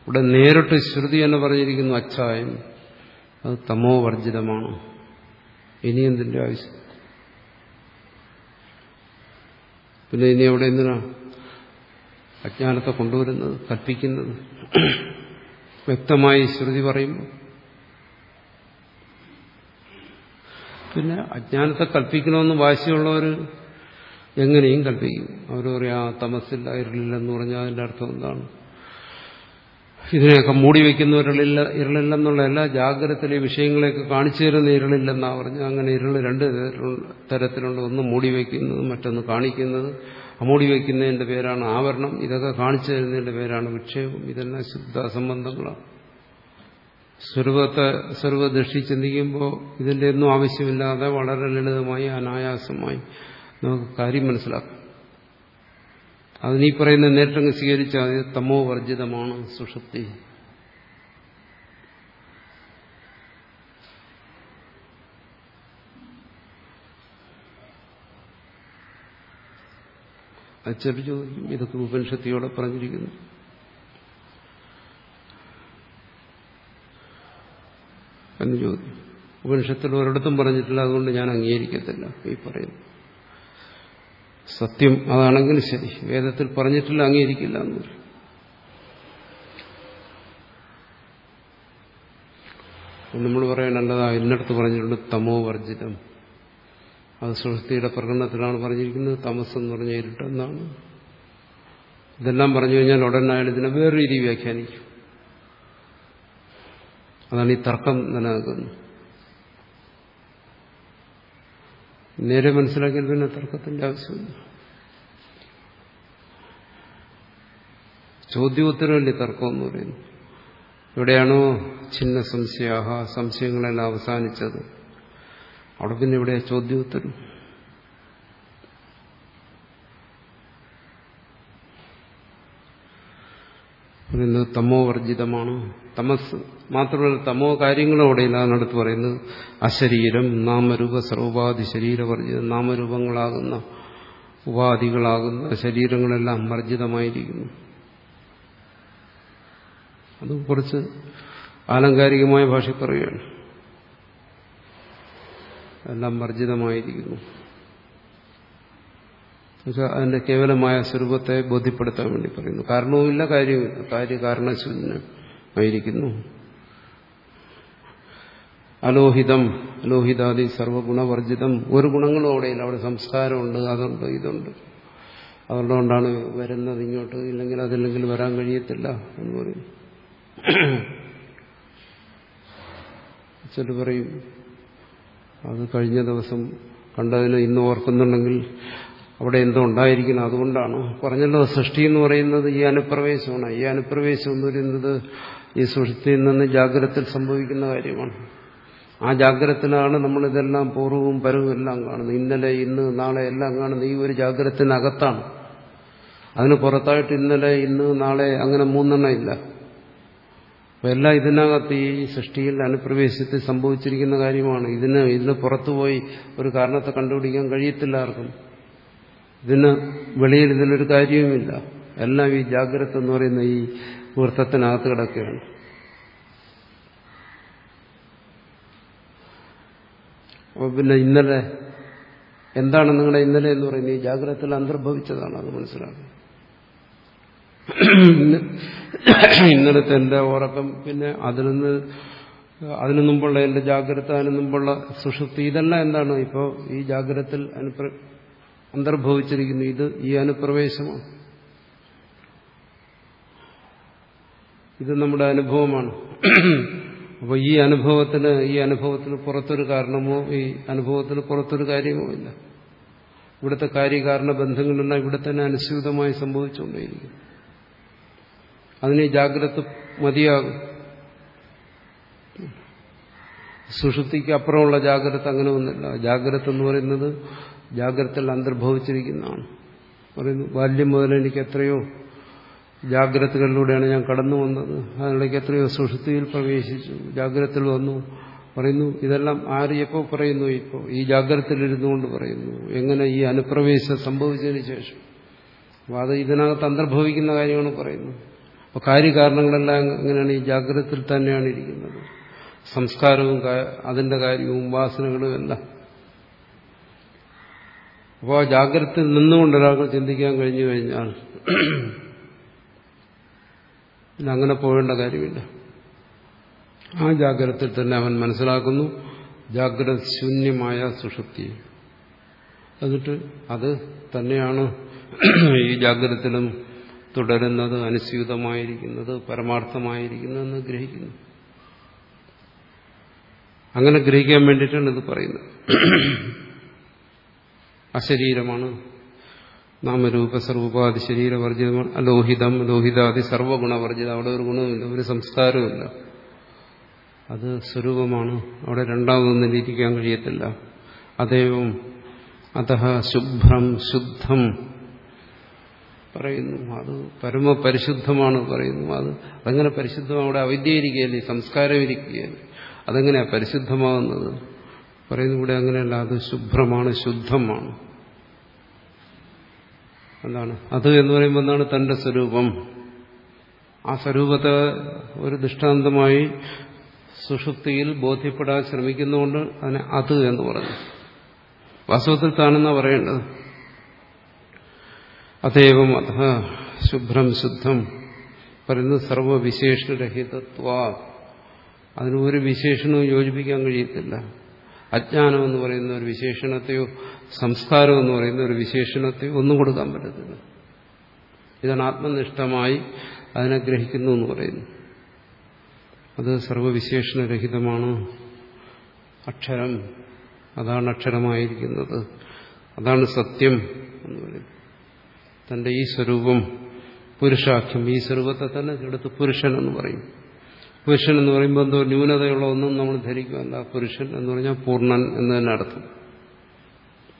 ഇവിടെ നേരിട്ട് ശ്രുതി എന്ന് പറഞ്ഞിരിക്കുന്നു അച്ചായം അത് തമോ വർജിതമാണ്. ഇനി എന്തിന്റെ ആവശ്യം? പിന്നെ ഇനി അവിടെ എന്തിനാ അജ്ഞാനത്തെ കൊണ്ടുവരുന്നത് കൽപ്പിക്കുന്നത്? വ്യക്തമായി ശ്രുതി പറയുമ്പോൾ പിന്നെ അജ്ഞാനത്തെ കൽപ്പിക്കണമെന്ന് വാശിയുള്ളവർ എങ്ങനെയും കൽപ്പിക്കും. അവർ പറയാ ആ തമസില്ല ഇരുളില്ലെന്ന് പറഞ്ഞാൽ അതിന്റെ അർത്ഥം എന്താണ്? ഇതിനെയൊക്കെ മൂടി വയ്ക്കുന്നവരില്ല ഇരളില്ലെന്നുള്ള എല്ലാ ജാഗ്രതയിലെ വിഷയങ്ങളെയൊക്കെ കാണിച്ചു തരുന്ന ഇരുളില്ലെന്നാ പറഞ്ഞു അങ്ങനെ ഇരുൾ രണ്ട് തരത്തിലുണ്ട്. ഒന്ന് മൂടി വയ്ക്കുന്നത് മറ്റൊന്ന് കാണിക്കുന്നത്. മൂടി വയ്ക്കുന്നതിന്റെ പേരാണ് ആവരണം. ഇതൊക്കെ കാണിച്ചു തരുന്നതിന്റെ പേരാണ് വിക്ഷേപം. ഇതെല്ലാം ശുദ്ധ സംബന്ധങ്ങളാണ്. സ്വരൂപത്തെ സ്വരൂപദൃഷ്ടി ചിന്തിക്കുമ്പോൾ ഇതിന്റെ ഒന്നും ആവശ്യമില്ലാതെ വളരെ ലളിതമായി അനായാസമായി നമുക്ക് കാര്യം മനസ്സിലാക്കാം. അതിനീ പറയുന്ന നേട്ടങ്ങൾ സ്വീകരിച്ചാൽ അത് തമോ വർജിതമാണ് സുഷുപ്തി. അത് ഇതൊക്കെ ഉപനിഷത്തിയോടെ പറഞ്ഞിരിക്കുന്നു. എന്ന് ചോദിച്ചു. ഉപനിഷത്തിൽ ഒരിടത്തും പറഞ്ഞിട്ടില്ല അതുകൊണ്ട് ഞാൻ അംഗീകരിക്കത്തില്ല ഈ പറയുന്നു. സത്യം അതാണെങ്കിൽ ശരി വേദത്തിൽ പറഞ്ഞിട്ടില്ല അംഗീകരിക്കില്ല എന്ന് പറയും. നമ്മൾ പറയാനല്ലതാ എന്നിടത്ത് പറഞ്ഞിട്ടുണ്ട് തമോ വർജിതം അത് സുഹൃത്തിയുടെ പ്രകടനത്തിലാണ് പറഞ്ഞിരിക്കുന്നത് തമസ് എന്ന് പറഞ്ഞ ഇരുട്ടെന്നാണ് ഇതെല്ലാം പറഞ്ഞു കഴിഞ്ഞാൽ ഉടൻ അയാൾ ഇതിനെ വേറെ രീതി വ്യാഖ്യാനിക്കും. അതാണ് ഈ തർക്കം നിലനിൽക്കുന്നത്. നേരെ മനസ്സിലാക്കിയാൽ പിന്നെ തർക്കത്തിന്റെ ആവശ്യമില്ല. ചോദ്യോത്തരമല്ലേ തർക്കം എന്ന് പറയുന്നു എവിടെയാണോ ചിഹ്ന സംശയാഹ സംശയങ്ങളെല്ലാം അവസാനിച്ചത്. അവിടെ പിന്നെ ഇവിടെ ചോദ്യോത്തരം? പറയുന്നത് തമോ വർജിതമാണ്. തമസ് മാത്രമല്ല തമോ കാര്യങ്ങളും അവിടെയില്ല അതിനടുത്ത് പറയുന്നത് അശരീരം നാമരൂപ സർവോപാധി ശരീരവർജിതം നാമരൂപങ്ങളാകുന്ന ഉപാധികളാകുന്ന ശരീരങ്ങളെല്ലാം വർജിതമായിരിക്കുന്നു. അത് കുറച്ച് ആലങ്കാരികമായ ഭാഷ പറയുകയാണ്. എല്ലാം വർജിതമായിരിക്കുന്നു. അതിന്റെ കേവലമായ സ്വരൂപത്തെ ബോധ്യപ്പെടുത്താൻ വേണ്ടി പറയുന്നു. കാരണവുമില്ല കാര്യവുമില്ല. കാര്യകാരണശൂന്യമായിരിക്കുന്നു അലോഹിതം അലോഹിതാദി സർവഗുണവർജിതം. ഒരു ഗുണങ്ങളും അവിടെയില്ല. അവിടെ സംസ്കാരമുണ്ട് അതുണ്ട് ഇതുണ്ട്. അതുകൊണ്ടാണ് വരുന്നത് ഇങ്ങോട്ട്. ഇല്ലെങ്കിൽ അതില്ലെങ്കിൽ വരാൻ കഴിയത്തില്ല എന്ന് പറയും. ചില പറയും അത് കഴിഞ്ഞ ദിവസം കണ്ടതിന് ഇന്ന് ഓർക്കുന്നുണ്ടെങ്കിൽ അവിടെ എന്തോ ഉണ്ടായിരിക്കണം അതുകൊണ്ടാണ്. പറഞ്ഞല്ലോ സൃഷ്ടി എന്ന് പറയുന്നത് ഈ അനുപ്രവേശമാണ്. ഈ അനുപ്രവേശം എന്ന് പറയുന്നത് ഈ സൃഷ്ടിയിൽ നിന്ന് ജാഗ്രതത്തിൽ സംഭവിക്കുന്ന കാര്യമാണ്. ആ ജാഗ്രതത്തിലാണ് നമ്മളിതെല്ലാം പൂർവവും പരവും എല്ലാം കാണുന്നത്. ഇന്നലെ ഇന്ന് നാളെ എല്ലാം കാണുന്നത് ഈ ഒരു ജാഗ്രതത്തിനകത്താണ്. അതിന് പുറത്തായിട്ട് ഇന്നലെ ഇന്ന് നാളെ അങ്ങനെ മൂന്നെണ്ണം ഇല്ല. അപ്പൊ എല്ലാം ഇതിനകത്ത് ഈ സൃഷ്ടിയിൽ അനുപ്രവേശത്തിൽ സംഭവിച്ചിരിക്കുന്ന കാര്യമാണ്. ഇതിന് ഇതിന് പുറത്തുപോയി ഒരു കാരണത്തെ കണ്ടുപിടിക്കാൻ കഴിയത്തില്ല ആർക്കും. ഇതിന് വെളിയിൽ ഇതിനൊരു കാര്യവുമില്ല. എല്ലാം ഈ ജാഗ്രത എന്ന് പറയുന്ന ഈ വൃത്തത്തിനകത്ത് കിടക്കുകയാണ്. അപ്പോൾ പിന്നെ ഇന്നലെ എന്താണ് നിങ്ങളുടെ ഇന്നലെ എന്ന് പറയുന്നത്? ഈ ജാഗ്രതത്തിൽ അന്തർഭവിച്ചതാണ് അത് മനസ്സിലാക്കുന്നത് ഇന്നലത്തെ എന്റെ ഉറക്കം പിന്നെ അതിൽ നിന്ന് അതിനു മുമ്പുള്ള എന്റെ ജാഗ്രത അതിനു മുമ്പുള്ള സുഷുപ്തി ഇതെല്ലാം എന്താണ്? ഇപ്പോ ഈ ജാഗ്രതത്തിൽ അനുപ്ര അന്തർഭവിച്ചിരിക്കുന്നു. ഇത് ഈ അനുപ്രവേശമാണ്. ഇത് നമ്മുടെ അനുഭവമാണ്. അപ്പോൾ ഈ അനുഭവത്തിന് ഈ അനുഭവത്തിന് പുറത്തൊരു കാരണമോ ഈ അനുഭവത്തിന് പുറത്തൊരു കാര്യമോ ഇല്ല. ഇവിടുത്തെ കാര്യകാരണ ബന്ധങ്ങളെല്ലാം ഇവിടെ തന്നെ അനുസ്യൂതമായി സംഭവിച്ചുകൊണ്ടേയിരിക്കും അതിന് ജാഗ്രത മതിയാകും. സുഷുപ്തിക്ക് അപ്പുറമുള്ള ജാഗ്രത അങ്ങനെ ഒന്നുമില്ല. ജാഗ്രത എന്ന് പറയുന്നത് ജാഗ്രതയിൽ അന്തർഭവിച്ചിരിക്കുന്നതാണ്. പറയുന്നു ബാല്യം മുതൽ എനിക്ക് എത്രയോ ജാഗ്രതകളിലൂടെയാണ് ഞാൻ കടന്നു വന്നത്. അതിനിടയ്ക്ക് എത്രയോ സുഷുതിയിൽ പ്രവേശിച്ചു. ജാഗ്രതയിൽ വന്നു. പറയുന്നു ഇതെല്ലാം ആര് പറയുന്നു ഇപ്പോൾ ഈ ജാഗ്രതയിലിരുന്നുകൊണ്ട് പറയുന്നു. എങ്ങനെ ഈ അനുപ്രവേശം സംഭവിച്ചതിന് ശേഷം? അപ്പോൾ അത് ഇതിനകത്ത് അന്തർഭവിക്കുന്ന കാര്യമാണ് പറയുന്നത് അപ്പോൾ കാര്യകാരണങ്ങളെല്ലാം എങ്ങനെയാണ്? ഈ ജാഗ്രതയിൽ തന്നെയാണ് ഇരിക്കുന്നത്. സംസ്കാരവും അതിന്റെ കാര്യവും വാസനകളും എല്ലാം അപ്പോൾ ആ ജാഗ്രത നിന്നുകൊണ്ട് ഒരാൾക്ക് ചിന്തിക്കാൻ കഴിഞ്ഞു കഴിഞ്ഞാൽ അങ്ങനെ പോകേണ്ട കാര്യമില്ല. ആ ജാഗ്രതയിൽ തന്നെ അവൻ മനസ്സിലാക്കുന്നു. ജാഗ്രത ശൂന്യമായ സുഷുപ്തി. എന്നിട്ട് അത് തന്നെയാണ് ഈ ജാഗ്രതത്തിലും തുടരുന്നത് അനുസ്യൂതമായിരിക്കുന്നത് പരമാർത്ഥമായിരിക്കുന്നതെന്ന് ഗ്രഹിക്കുന്നു. അങ്ങനെ ഗ്രഹിക്കാൻ വേണ്ടിയിട്ടാണ് ഇത് പറയുന്നത്. അശരീരമാണ്. നാമരൂപ സർവോപാധി ശരീരവർജിതമാണ് അലോഹിതം ലോഹിതാദി സർവഗുണവർജിതം അവിടെ ഒരു ഗുണവുമില്ല ഒരു സംസ്കാരവുമില്ല. അത് സ്വരൂപമാണ്. അവിടെ രണ്ടാമതൊന്നും ഇരിക്കാൻ കഴിയത്തില്ല. അതേവം അത ശുഭ്രം ശുദ്ധം പറയുന്നു. അത് പരമപരിശുദ്ധമാണ് പറയുന്നു. അത് അതങ്ങനെ പരിശുദ്ധം അവിടെ അവിദ്യ ഇരിക്കുകയല്ലേ സംസ്കാരം ഇരിക്കുകയല്ലേ അതെങ്ങനെയാ പരിശുദ്ധമാകുന്നത് പറയുന്നു ഇവിടെ അങ്ങനെയല്ല അത് ശുഭ്രമാണ് ശുദ്ധമാണ്. എന്താണ് അത് എന്ന് പറയുമ്പോൾ എന്താണ് തന്റെ സ്വരൂപം. ആ സ്വരൂപത്തെ ഒരു ദൃഷ്ടാന്തമായി സുഷുപ്തിയിൽ ബോധ്യപ്പെടാൻ ശ്രമിക്കുന്നതുകൊണ്ട് അതിനെ അത് എന്ന് പറഞ്ഞു. വാസ്തവത്തിൽ താനെന്നാ പറയേണ്ടത്? അതേവം അധ ശുഭ്രം ശുദ്ധം പറയുന്നത് സർവവിശേഷരഹിതത്വ അതിന് ഒരു വിശേഷണവും യോജിപ്പിക്കാൻ കഴിയത്തില്ല. അജ്ഞാനം എന്ന് പറയുന്ന ഒരു വിശേഷണത്തെയോ സംസ്കാരം എന്ന് പറയുന്ന ഒരു വിശേഷണത്തെ ഒന്നും കൊടുക്കാൻ പറ്റത്തില്ല. ഇതാണ് ആത്മനിഷ്ഠമായി അതിനെ ഗ്രഹിക്കുന്നു എന്ന് പറയുന്നു. അത് സർവവിശേഷണരഹിതമാണ്. അക്ഷരം അതാണ് അക്ഷരമായിരിക്കുന്നത്. അതാണ് സത്യം എന്ന് പറയുന്നത് തന്റെ ഈ സ്വരൂപം പുരുഷാഖ്യം ഈ സ്വരൂപത്തെ തന്നെ എടുത്ത് പുരുഷൻ എന്ന് പറയും. പുരുഷൻ എന്ന് പറയുമ്പോൾ എന്തോ ന്യൂനതയുള്ള ഒന്നും നമ്മൾ ധരിക്കുമല്ല പുരുഷൻ എന്ന് പറഞ്ഞാൽ പൂർണൻ എന്ന് തന്നെ അർത്ഥം.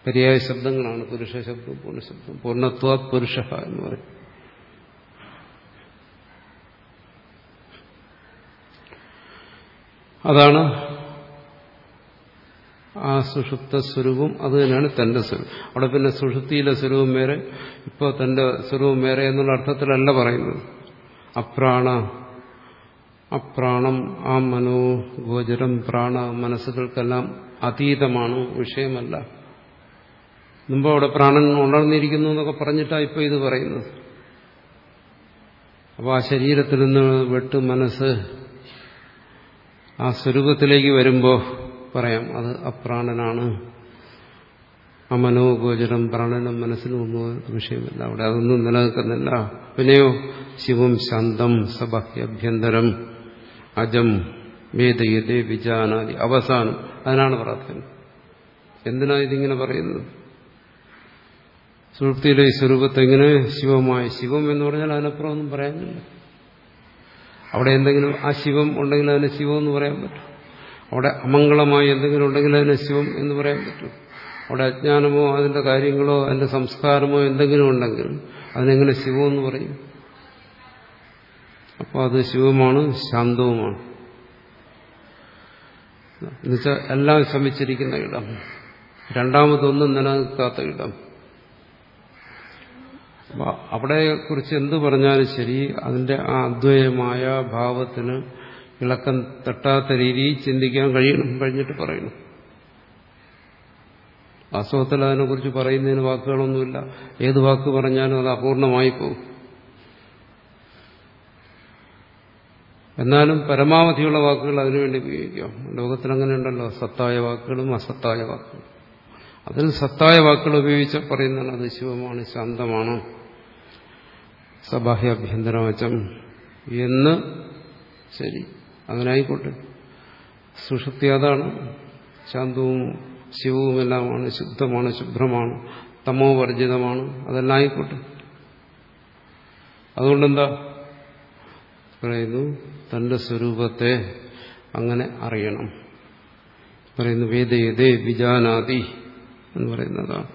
പര്യായ ശബ്ദങ്ങളാണ് പുരുഷ ശബ്ദം പൂർണശബ്ദം പൂർണത്വ പുരുഷ എന്ന് പറയും. അതാണ് ആ സുഷുപ്ത സ്വരൂപം. അത് തന്നെയാണ് തന്റെ സ്വരൂപം. അവിടെ പിന്നെ സുഷുപ്തിയിലെ സ്വരൂപം വേറെ ഇപ്പോൾ തന്റെ സ്വരൂപം വേറെ എന്നുള്ള അർത്ഥത്തിലല്ല പറയുന്നത്. അപ്രാണ അപ്രാണം ആ മനോ ഗോചരം പ്രാണ മനസ്സുകൾക്കെല്ലാം അതീതമാണ് വിഷയമല്ല. മുമ്പ് അവിടെ പ്രാണൻ ഉണർന്നിരിക്കുന്നു എന്നൊക്കെ പറഞ്ഞിട്ടാണ് ഇപ്പോൾ ഇത് പറയുന്നത്. അപ്പോൾ ആ ശരീരത്തിൽ നിന്ന് വെട്ട് മനസ്സ് ആ സ്വരൂപത്തിലേക്ക് വരുമ്പോൾ പറയാം അത് അപ്രാണനാണ്. ആ മനോഗോചരം പ്രാണനും മനസ്സിനും ഒന്നും വിഷയമല്ല അവിടെ അതൊന്നും നിലനിൽക്കുന്നില്ല. പിന്നെയോ ശിവം ശാന്തം സബഹ്യഭ്യന്തരം അജം വേദയതേ വിജാനാദി. അവസാനം അതിനാണ് പ്രാർത്ഥന. എന്തിനാ ഇതിങ്ങനെ പറയുന്നത്? സുഹൃത്തിയിലെ ഈ സ്വരൂപത്തെ എങ്ങനെ ശിവമായി ശിവം എന്ന് പറഞ്ഞാൽ അതിനപ്പുറം ഒന്നും പറയാനില്ല. അവിടെ എന്തെങ്കിലും ആ ശിവം ഉണ്ടെങ്കിൽ അതിന് ശിവം എന്ന് പറയാൻ പറ്റും. അവിടെ അമംഗളമായി എന്തെങ്കിലും ഉണ്ടെങ്കിൽ അതിന് ശിവം എന്ന് പറയാൻ പറ്റും. അവിടെ അജ്ഞാനമോ അതിന്റെ കാര്യങ്ങളോ അതിന്റെ സംസ്കാരമോ എന്തെങ്കിലും ഉണ്ടെങ്കിൽ അതിനെങ്ങനെ ശിവം എന്ന് പറയും? അപ്പോൾ അത് ശിവമാണ് ശാന്തവുമാണ്. എന്നുവെച്ചാൽ എല്ലാം ശമിച്ചിരിക്കുന്ന ഇടം. രണ്ടാമതൊന്നും നിലനിൽക്കാത്ത ഇടം. അവിടെ കുറിച്ച് എന്ത് പറഞ്ഞാലും ശരി അതിന്റെ ആ അദ്വയമായ ഭാവത്തിന് ഇളക്കം തട്ടാത്ത രീതിയിൽ ചിന്തിക്കാൻ കഴിയണം കഴിഞ്ഞിട്ട് പറയണം വാസ്തവത്തിൽ അതിനെക്കുറിച്ച് പറയുന്നതിന് വാക്കുകളൊന്നുമില്ല. ഏത് വാക്ക് പറഞ്ഞാലും അത് അപൂർണമായി പോകും. എന്നാലും പരമാവധിയുള്ള വാക്കുകൾ അതിനുവേണ്ടി ഉപയോഗിക്കാം. ലോകത്തിൽ അങ്ങനെയുണ്ടല്ലോ സത്തായ വാക്കുകളും അസത്തായ വാക്കുകളും. അതിൽ സത്തായ വാക്കുകൾ ഉപയോഗിച്ച് പറയുന്നതാണ് അത് ശിവമാണ് ശാന്തമാണ്. സബാഹ്യാഭ്യന്തരവചം. എന്ന് ശരി. അങ്ങനെ ആയിക്കോട്ടെ സുഷുപ്തി അതാണ്. ശാന്തവും ശിവവുമെല്ലാമാണ് ശുദ്ധമാണ് ശുഭ്രമാണ്. തമോ വർജിതമാണ്. അതെല്ലാം ആയിക്കോട്ടെ. അതുകൊണ്ടെന്താ? പറയുന്നു തന്റെ സ്വരൂപത്തെ അങ്ങനെ അറിയണം. പറയുന്നു വേദയതേ വിജാനാതി എന്ന് പറയുന്നതാണ്.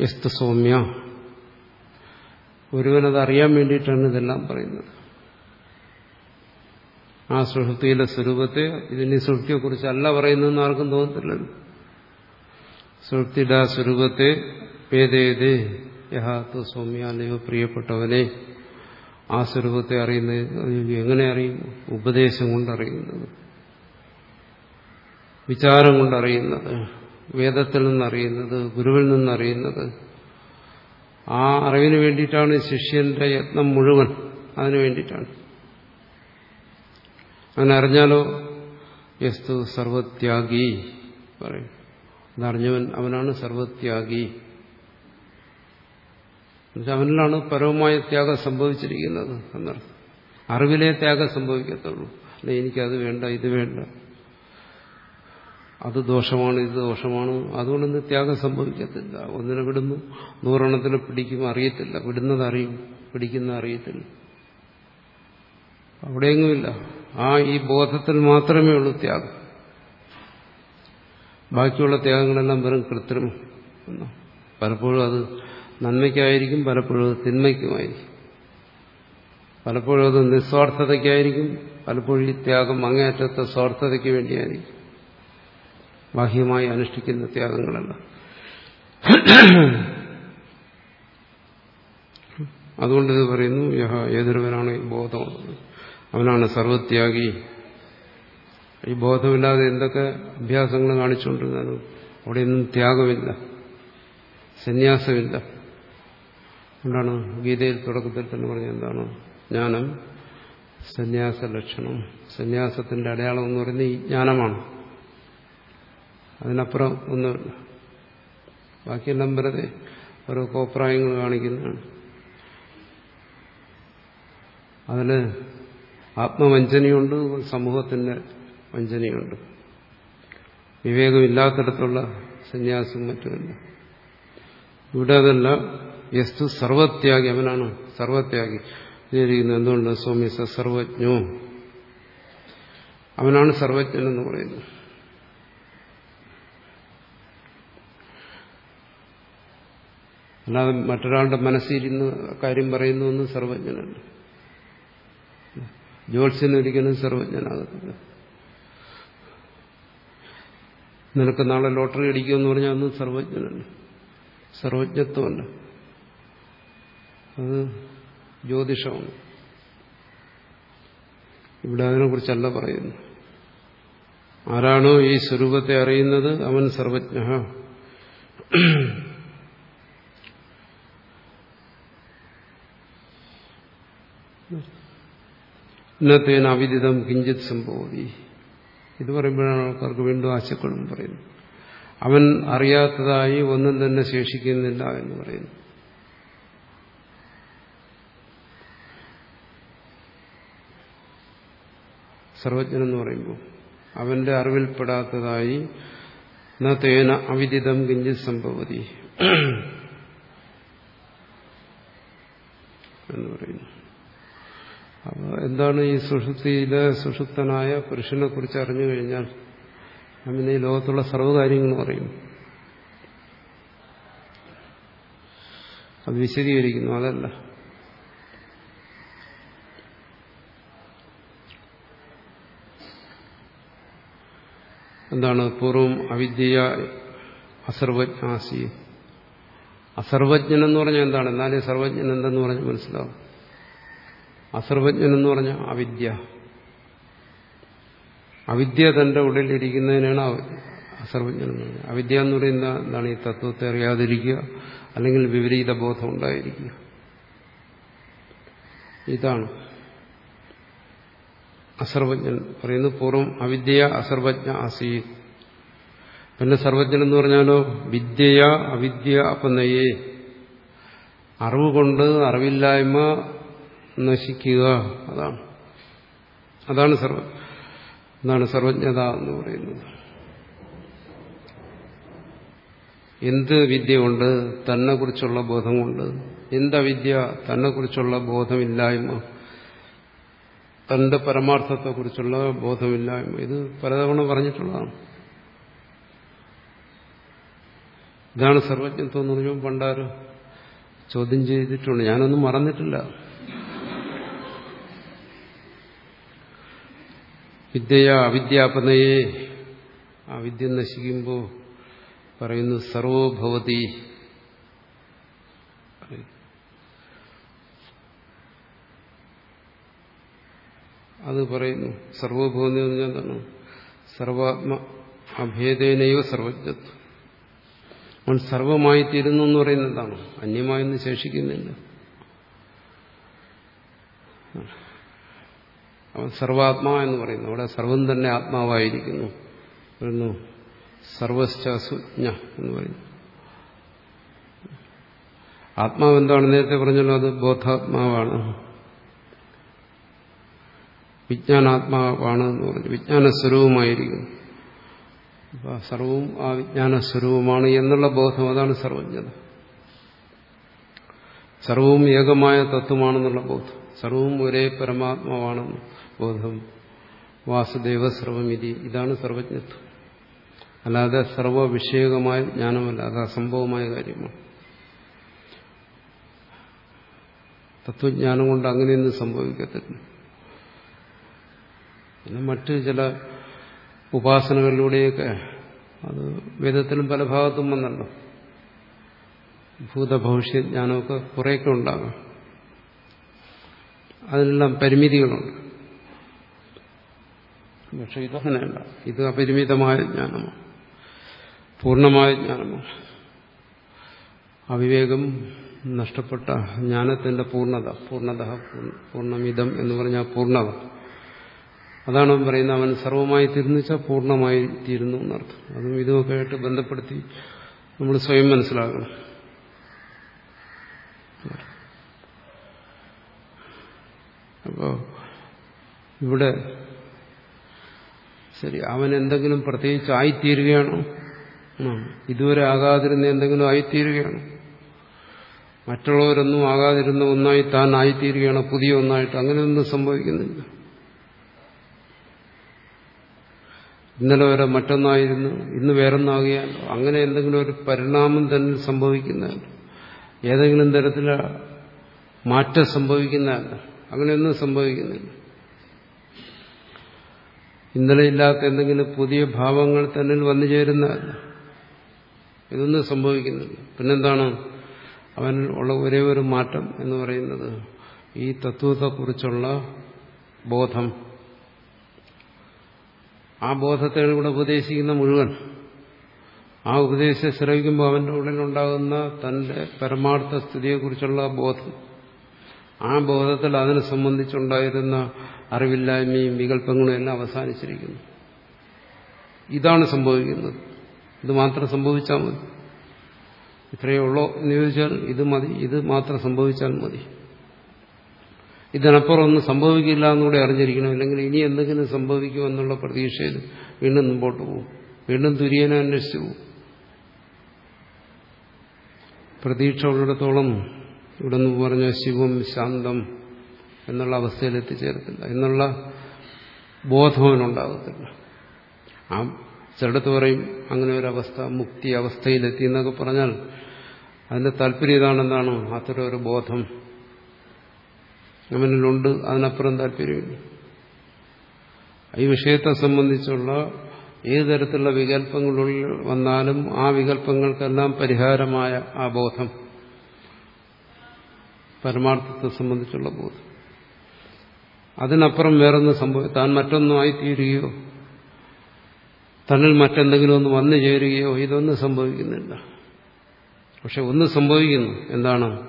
യസ്തു സൗമ്യ. ഒരുവനത് അറിയാൻ വേണ്ടിയിട്ടാണ് ഇതെല്ലാം പറയുന്നത്. ആ സുഷുപ്തിയിലെ സ്വരൂപത്തെ ഇതിന് അല്ല പറയുന്നതെന്ന് ആർക്കും തോന്നത്തില്ലല്ലോ. സുഷുപ്തിയുടെ ആ സ്വരൂപത്തെ വേദേതേ യഹാത്വ സൗമ്യാലയോ പ്രിയപ്പെട്ടവനെ ആ സ്വരൂപത്തെ അറിയുന്നത് എങ്ങനെ അറിയും ഉപദേശം കൊണ്ടറിയുന്നത്. വിചാരം കൊണ്ടറിയുന്നത്. വേദത്തിൽ നിന്നറിയുന്നത് ഗുരുവിൽ നിന്നറിയുന്നത്. ആ അറിവിന് വേണ്ടിയിട്ടാണ് ശിഷ്യന്റെ യത്നം മുഴുവൻ അതിനു വേണ്ടിയിട്ടാണ്. അങ്ങനെ അറിഞ്ഞാലോ? യസ്തു സർവത്യാഗി പറയും. അതറിഞ്ഞവൻ അവനാണ് സർവത്യാഗി. അവനിലാണ് പരവുമായ ത്യാഗം സംഭവിച്ചിരിക്കുന്നത് എന്നർത്ഥം. അറിവിലെ ത്യാഗം സംഭവിക്കത്തുള്ളൂ. അല്ലെ എനിക്കത് വേണ്ട ഇത് വേണ്ട. അത് ദോഷമാണ് ഇത് ദോഷമാണ്. അതുകൊണ്ടൊന്നും ത്യാഗം സംഭവിക്കത്തില്ല. ഒന്നിനെ വിടുന്നു നൂറെണ്ണത്തിനെ പിടിക്കും അറിയത്തില്ല. വിടുന്നത് അറിയും പിടിക്കുന്ന അറിയത്തില്ല. അവിടെയെങ്ങുമില്ല. ആ ഈ ബോധത്തിൽ മാത്രമേ ഉള്ളൂ ത്യാഗം. ബാക്കിയുള്ള ത്യാഗങ്ങളെല്ലാം വെറും കൃത്രിമം. പലപ്പോഴും അത് നന്മയ്ക്കായിരിക്കും പലപ്പോഴും അത് തിന്മയ്ക്കുമായിരിക്കും. പലപ്പോഴും അത് നിസ്വാർത്ഥതയ്ക്കായിരിക്കും പലപ്പോഴും ഈ ത്യാഗം അങ്ങേയറ്റത്തെ സ്വാർത്ഥതയ്ക്ക് വേണ്ടിയായിരിക്കും. ബാഹ്യമായി അനുഷ്ഠിക്കുന്ന ത്യാഗങ്ങളല്ല. അതുകൊണ്ട് ഇത് പറയുന്നു യഹ ഏതൊരുവനാണ് ബോധം? അവനാണ് സർവത്യാഗി. ഈ ബോധമില്ലാതെ എന്തൊക്കെ അഭ്യാസങ്ങൾ കാണിച്ചുകൊണ്ടിരുന്നാലും അവിടെയൊന്നും ത്യാഗമില്ല. സന്യാസമില്ല. അതുകൊണ്ടാണ് ഗീതയിൽ തുടക്കത്തിൽ തന്നെ പറഞ്ഞ എന്താണ്? ജ്ഞാനം സന്യാസ ലക്ഷണം. സന്യാസത്തിന്റെ അടയാളം എന്ന് പറയുന്നത് ഈ ജ്ഞാനമാണ്. അതിനപ്പുറം ഒന്നുമില്ല ബാക്കിയെല്ലാം വെറുതെ ഓരോ കോപ്രായങ്ങൾ കാണിക്കുന്നതാണ്. അതിന് ആത്മവഞ്ചനയുണ്ട് സമൂഹത്തിന്റെ വഞ്ചനയുണ്ട്. വിവേകമില്ലാത്തടത്തുള്ള സന്യാസം മറ്റുമില്ല. ഇവിടെ അതല്ല യസ്തു സർവത്യാഗി അവനാണ് സർവത്യാഗി. ചെയ്തിരിക്കുന്നത് എന്തുകൊണ്ട്? സ്വാമി സർവജ്ഞോ. അവനാണ് സർവജ്ഞൻ എന്ന് പറയുന്നത് അല്ലാതെ മറ്റൊരാളുടെ മനസ്സിരുന്ന് കാര്യം പറയുന്നൊന്നും സർവജ്ഞനല്ല. ജ്യോത്സ്യനൊരിക്കലും സർവജ്ഞനാകത്തില്ല. നിനക്ക് നാളെ ലോട്ടറി അടിക്കുമെന്ന് പറഞ്ഞാൽ അന്നും സർവജ്ഞനല്ല. സർവജ്ഞത്വമല്ല. അത് ജ്യോതിഷമാണ്. ഇവിടെ അതിനെക്കുറിച്ചല്ല പറയുന്നു. ആരാണോ ഈ സ്വരൂപത്തെ അറിയുന്നത്? അവൻ സർവജ്ഞ. ഇന്നത്തേന് അവിദിതം കിഞ്ചിത് സംഭവതി. ഇത് പറയുമ്പോഴാണ് ആൾക്കാർക്ക് വീണ്ടും ആശക്കളും പറയുന്നു അവൻ അറിയാത്തതായി ഒന്നും തന്നെ ശേഷിക്കുന്നില്ല എന്ന് പറയുന്നു. സർവജ്ഞൻ എന്ന് പറയുമ്പോൾ അവന്റെ അറിവിൽപ്പെടാത്തതായി തേന അവിദിതം കിഞ്ചിത് സംഭവതി എന്ന് പറയുന്നു. എന്താണ് ഈ സുഷുപ്തിയിലെ സുഷുപ്തനായ പുരുഷനെ കുറിച്ച് അറിഞ്ഞു കഴിഞ്ഞാൽ അങ്ങനെ ഈ ലോകത്തുള്ള സർവകാര്യങ്ങളും അറിയും. അത് വിശദീകരിക്കുന്നു അതല്ല. എന്താണ് പൂർവം അവിദ്യ അസർവജ്ഞാസി? അസർവജ്ഞൻ എന്ന് പറഞ്ഞാൽ എന്താണ്? എന്നാലേ സർവജ്ഞൻ എന്തെന്ന് പറഞ്ഞ് മനസ്സിലാവും. അസർവജ്ഞൻ എന്ന് പറഞ്ഞ അവിദ്യ. അവിദ്യ തന്റെ ഉള്ളിലിരിക്കുന്നതിനാണ് അസർവജ്ഞൻ എന്ന് പറഞ്ഞത്. അവിദ്യ എന്ന് പറയുന്ന എന്താണ്? ഈ തത്വത്തെ അറിയാതിരിക്കുക അല്ലെങ്കിൽ വിപരീത ബോധം ഉണ്ടായിരിക്കുക. ഇതാണ് അസർവജ്ഞൻ പറയുന്നു പൂർവം അവിദ്യ അസർവജ്ഞ അസീ പിന്നെ സർവജ്ഞൻ എന്ന് പറഞ്ഞാലോ വിദ്യയ അവിദ്യ അപ്പനയെ അറിവ് കൊണ്ട് അറിവില്ലായ്മ നശിക്കുക. അതാണ്. അതാണ് സർവ എന്താണ് സർവജ്ഞത എന്ന് പറയുന്നത്. എന്ത് വിദ്യ കൊണ്ട് തന്നെ കുറിച്ചുള്ള ബോധം കൊണ്ട് എന്തവിദ്യ തന്നെ കുറിച്ചുള്ള ബോധമില്ലായ്മ. തന്റെ പരമാർത്ഥത്തെക്കുറിച്ചുള്ള ബോധമില്ലായ്മ. ഇത് പലതവണ പറഞ്ഞിട്ടുള്ളതാണ്. ഇതാണ് സർവജ്ഞത്വം എന്ന് പറയുമ്പോൾ പണ്ടാരോ ചോദ്യം ചെയ്തിട്ടുണ്ട്. ഞാനൊന്നും മറന്നിട്ടില്ല. വിദ്യയ അവിദ്യാപനയെ ആ വിദ്യ നശിക്കുമ്പോൾ പറയുന്നു സർവോഭവതി അത് പറയുന്നു. സർവഭവതി എന്ന് ഞാൻ എന്താണ് സർവാത്മ അഭേദേനയോ സർവജ്ഞത്വം. അവൻ സർവമായി തീരുന്നു എന്ന് പറയുന്നതാണ് അന്യമായൊന്നും ശേഷിക്കുന്നില്ല. അവൻ സർവാത്മാ എന്ന് പറയുന്നു. അവിടെ സർവം തന്നെ ആത്മാവായിരിക്കുന്നു. പറയുന്നു സർവശ്ചസുജ്ഞ എന്ന് പറയുന്നു. ആത്മാവ് എന്താണ്? നേരത്തെ പറഞ്ഞല്ലോ അത് ബോധാത്മാവാണ്. വിജ്ഞാനാത്മാവാണ് എന്ന് പറഞ്ഞു. വിജ്ഞാനസ്വരൂപമായിരിക്കുന്നു. അപ്പൊ സർവവും ആ വിജ്ഞാനസ്വരൂപമാണ് എന്നുള്ള ബോധം അതാണ് സർവജ്ഞത. സർവവും ഏകമായ തത്വമാണെന്നുള്ള ബോധം. സർവവും ഒരേ പരമാത്മാവാണ് ബോധം. വാസുദേവ സർവമിതി. ഇതാണ് സർവജ്ഞത്വം. അല്ലാതെ സർവവിഷയകമായ ജ്ഞാനമല്ല. അത് അസംഭവമായ കാര്യമാണ്. തത്വജ്ഞാനം കൊണ്ട് അങ്ങനെയൊന്നും സംഭവിക്കത്തില്ല. പിന്നെ മറ്റ് ചില ഉപാസനകളിലൂടെയൊക്കെ അത് വേദത്തിലും പല ഭാഗത്തും വന്നല്ലോ. ഭൂതഭവിഷ്യ ജ്ഞാനമൊക്കെ കുറേയൊക്കെ ഉണ്ടാകും. അതിനെല്ലാം പരിമിതികളുണ്ട്. പക്ഷെ ഇതങ്ങനെയല്ല. ഇത് അപരിമിതമായ ജ്ഞാനമാണ്. പൂർണമായ ജ്ഞാനമാണ്. അവിവേകം നഷ്ടപ്പെട്ട ജ്ഞാനത്തിന്റെ പൂർണത പൂർണത പൂർണമിതം എന്ന് പറഞ്ഞാൽ പൂർണത. അതാണ് പറയുന്നത് അവൻ സർവമായി തീർന്നു പൂർണമായി തീരുന്നു എന്നർത്ഥം. അതും ഇതുമൊക്കെ ആയിട്ട് ബന്ധപ്പെടുത്തി നമ്മൾ സ്വയം മനസ്സിലാക്കണം അപ്പോ ഇവിടെ ശരി അവൻ എന്തെങ്കിലും പ്രത്യേകിച്ച് ആയിത്തീരുകയാണോ? ഇതുവരെ ആകാതിരുന്ന എന്തെങ്കിലും ആയിത്തീരുകയാണോ? മറ്റുള്ളവരൊന്നും ആകാതിരുന്ന ഒന്നായി താൻ ആയിത്തീരുകയാണ് പുതിയ ഒന്നായിട്ട് അങ്ങനെയൊന്നും സംഭവിക്കുന്നില്ല. ഇന്നലെ വരെ മറ്റൊന്നായിരുന്നു ഇന്ന് വേറൊന്നാകുകയാണോ അങ്ങനെ എന്തെങ്കിലും ഒരു പരിണാമം തന്നെ സംഭവിക്കുന്നതല്ല ഏതെങ്കിലും തരത്തിലുള്ള മാറ്റം സംഭവിക്കുന്നതല്ല അങ്ങനെയൊന്നും സംഭവിക്കുന്നില്ല. ഇന്നലെ ഇല്ലാത്ത എന്തെങ്കിലും പുതിയ ഭാവങ്ങൾ തന്നിൽ വന്നു ചേരുന്നതല്ല ഇതൊന്നും സംഭവിക്കുന്നില്ല. പിന്നെന്താണ്? അവനിൽ ഉള്ള ഒരേ ഒരു മാറ്റം എന്ന് പറയുന്നത് ഈ തത്വത്തെക്കുറിച്ചുള്ള ബോധം. ആ ബോധത്തെ ഇവിടെ ഉപദേശിക്കുന്ന മുഴുവൻ. ആ ഉപദേശം ശ്രവിക്കുമ്പോൾ അവന്റെ ഉള്ളിലുണ്ടാകുന്ന തന്റെ പരമാർത്ഥ സ്ഥിതിയെക്കുറിച്ചുള്ള ബോധം. ആ ബോധത്തിൽ അതിനെ സംബന്ധിച്ചുണ്ടായിരുന്ന അറിവില്ലായ്മയും വികല്പങ്ങളും എല്ലാം അവസാനിച്ചിരിക്കുന്നു. ഇതാണ് സംഭവിക്കുന്നത്. ഇത് മാത്രം സംഭവിച്ചാൽ മതി. ഇത്രയേ ഉള്ളോ എന്ന് ചോദിച്ചാൽ ഇത് മതി ഇത് മാത്രം സംഭവിച്ചാൽ മതി. ഇതിനപ്പുറം ഒന്നും സംഭവിക്കില്ല എന്നുകൂടെ അറിഞ്ഞിരിക്കണം. അല്ലെങ്കിൽ ഇനി എന്തെങ്കിലും സംഭവിക്കുമെന്നുള്ള പ്രതീക്ഷയിൽ വീണ്ടും മുമ്പോട്ട് പോകും. വീണ്ടും തുര്യനെ അന്വേഷിച്ചു പോകും. പ്രതീക്ഷ ഉള്ളിടത്തോളം ഇവിടെ നിന്ന് പറഞ്ഞ ശിവം ശാന്തം എന്നുള്ള അവസ്ഥയിൽ എത്തിച്ചേരത്തില്ല. എന്നുള്ള ബോധവനുണ്ടാകത്തില്ല ആ ചിലടത്ത് പറയും അങ്ങനെ ഒരു അവസ്ഥ മുക്തി അവസ്ഥയിലെത്തി എന്നൊക്കെ പറഞ്ഞാൽ അതിന്റെ താല്പര്യം ഇതാണെന്താണ് അത്തരം ഒരു ബോധം അവനിലുണ്ട് അതിനപ്പുറം താല്പര്യമില്ല. ഈ വിഷയത്തെ സംബന്ധിച്ചുള്ള ഏത് തരത്തിലുള്ള വികല്പങ്ങളുള്ളിൽ വന്നാലും ആ വികല്പങ്ങൾക്കെല്ലാം പരിഹാരമായ ആ ബോധം പരമാർത്ഥത്തെ സംബന്ധിച്ചുള്ള ബോധം. അതിനപ്പുറം വേറൊന്ന് സംഭവം താൻ മറ്റൊന്നുമായി തീരുകയോ തന്നിൽ മറ്റെന്തെങ്കിലും ഒന്ന് വന്നു ചേരുകയോ ഇതൊന്നും സംഭവിക്കുന്നില്ല. പക്ഷെ ഒന്ന് സംഭവിക്കുന്നു. എന്താണ്?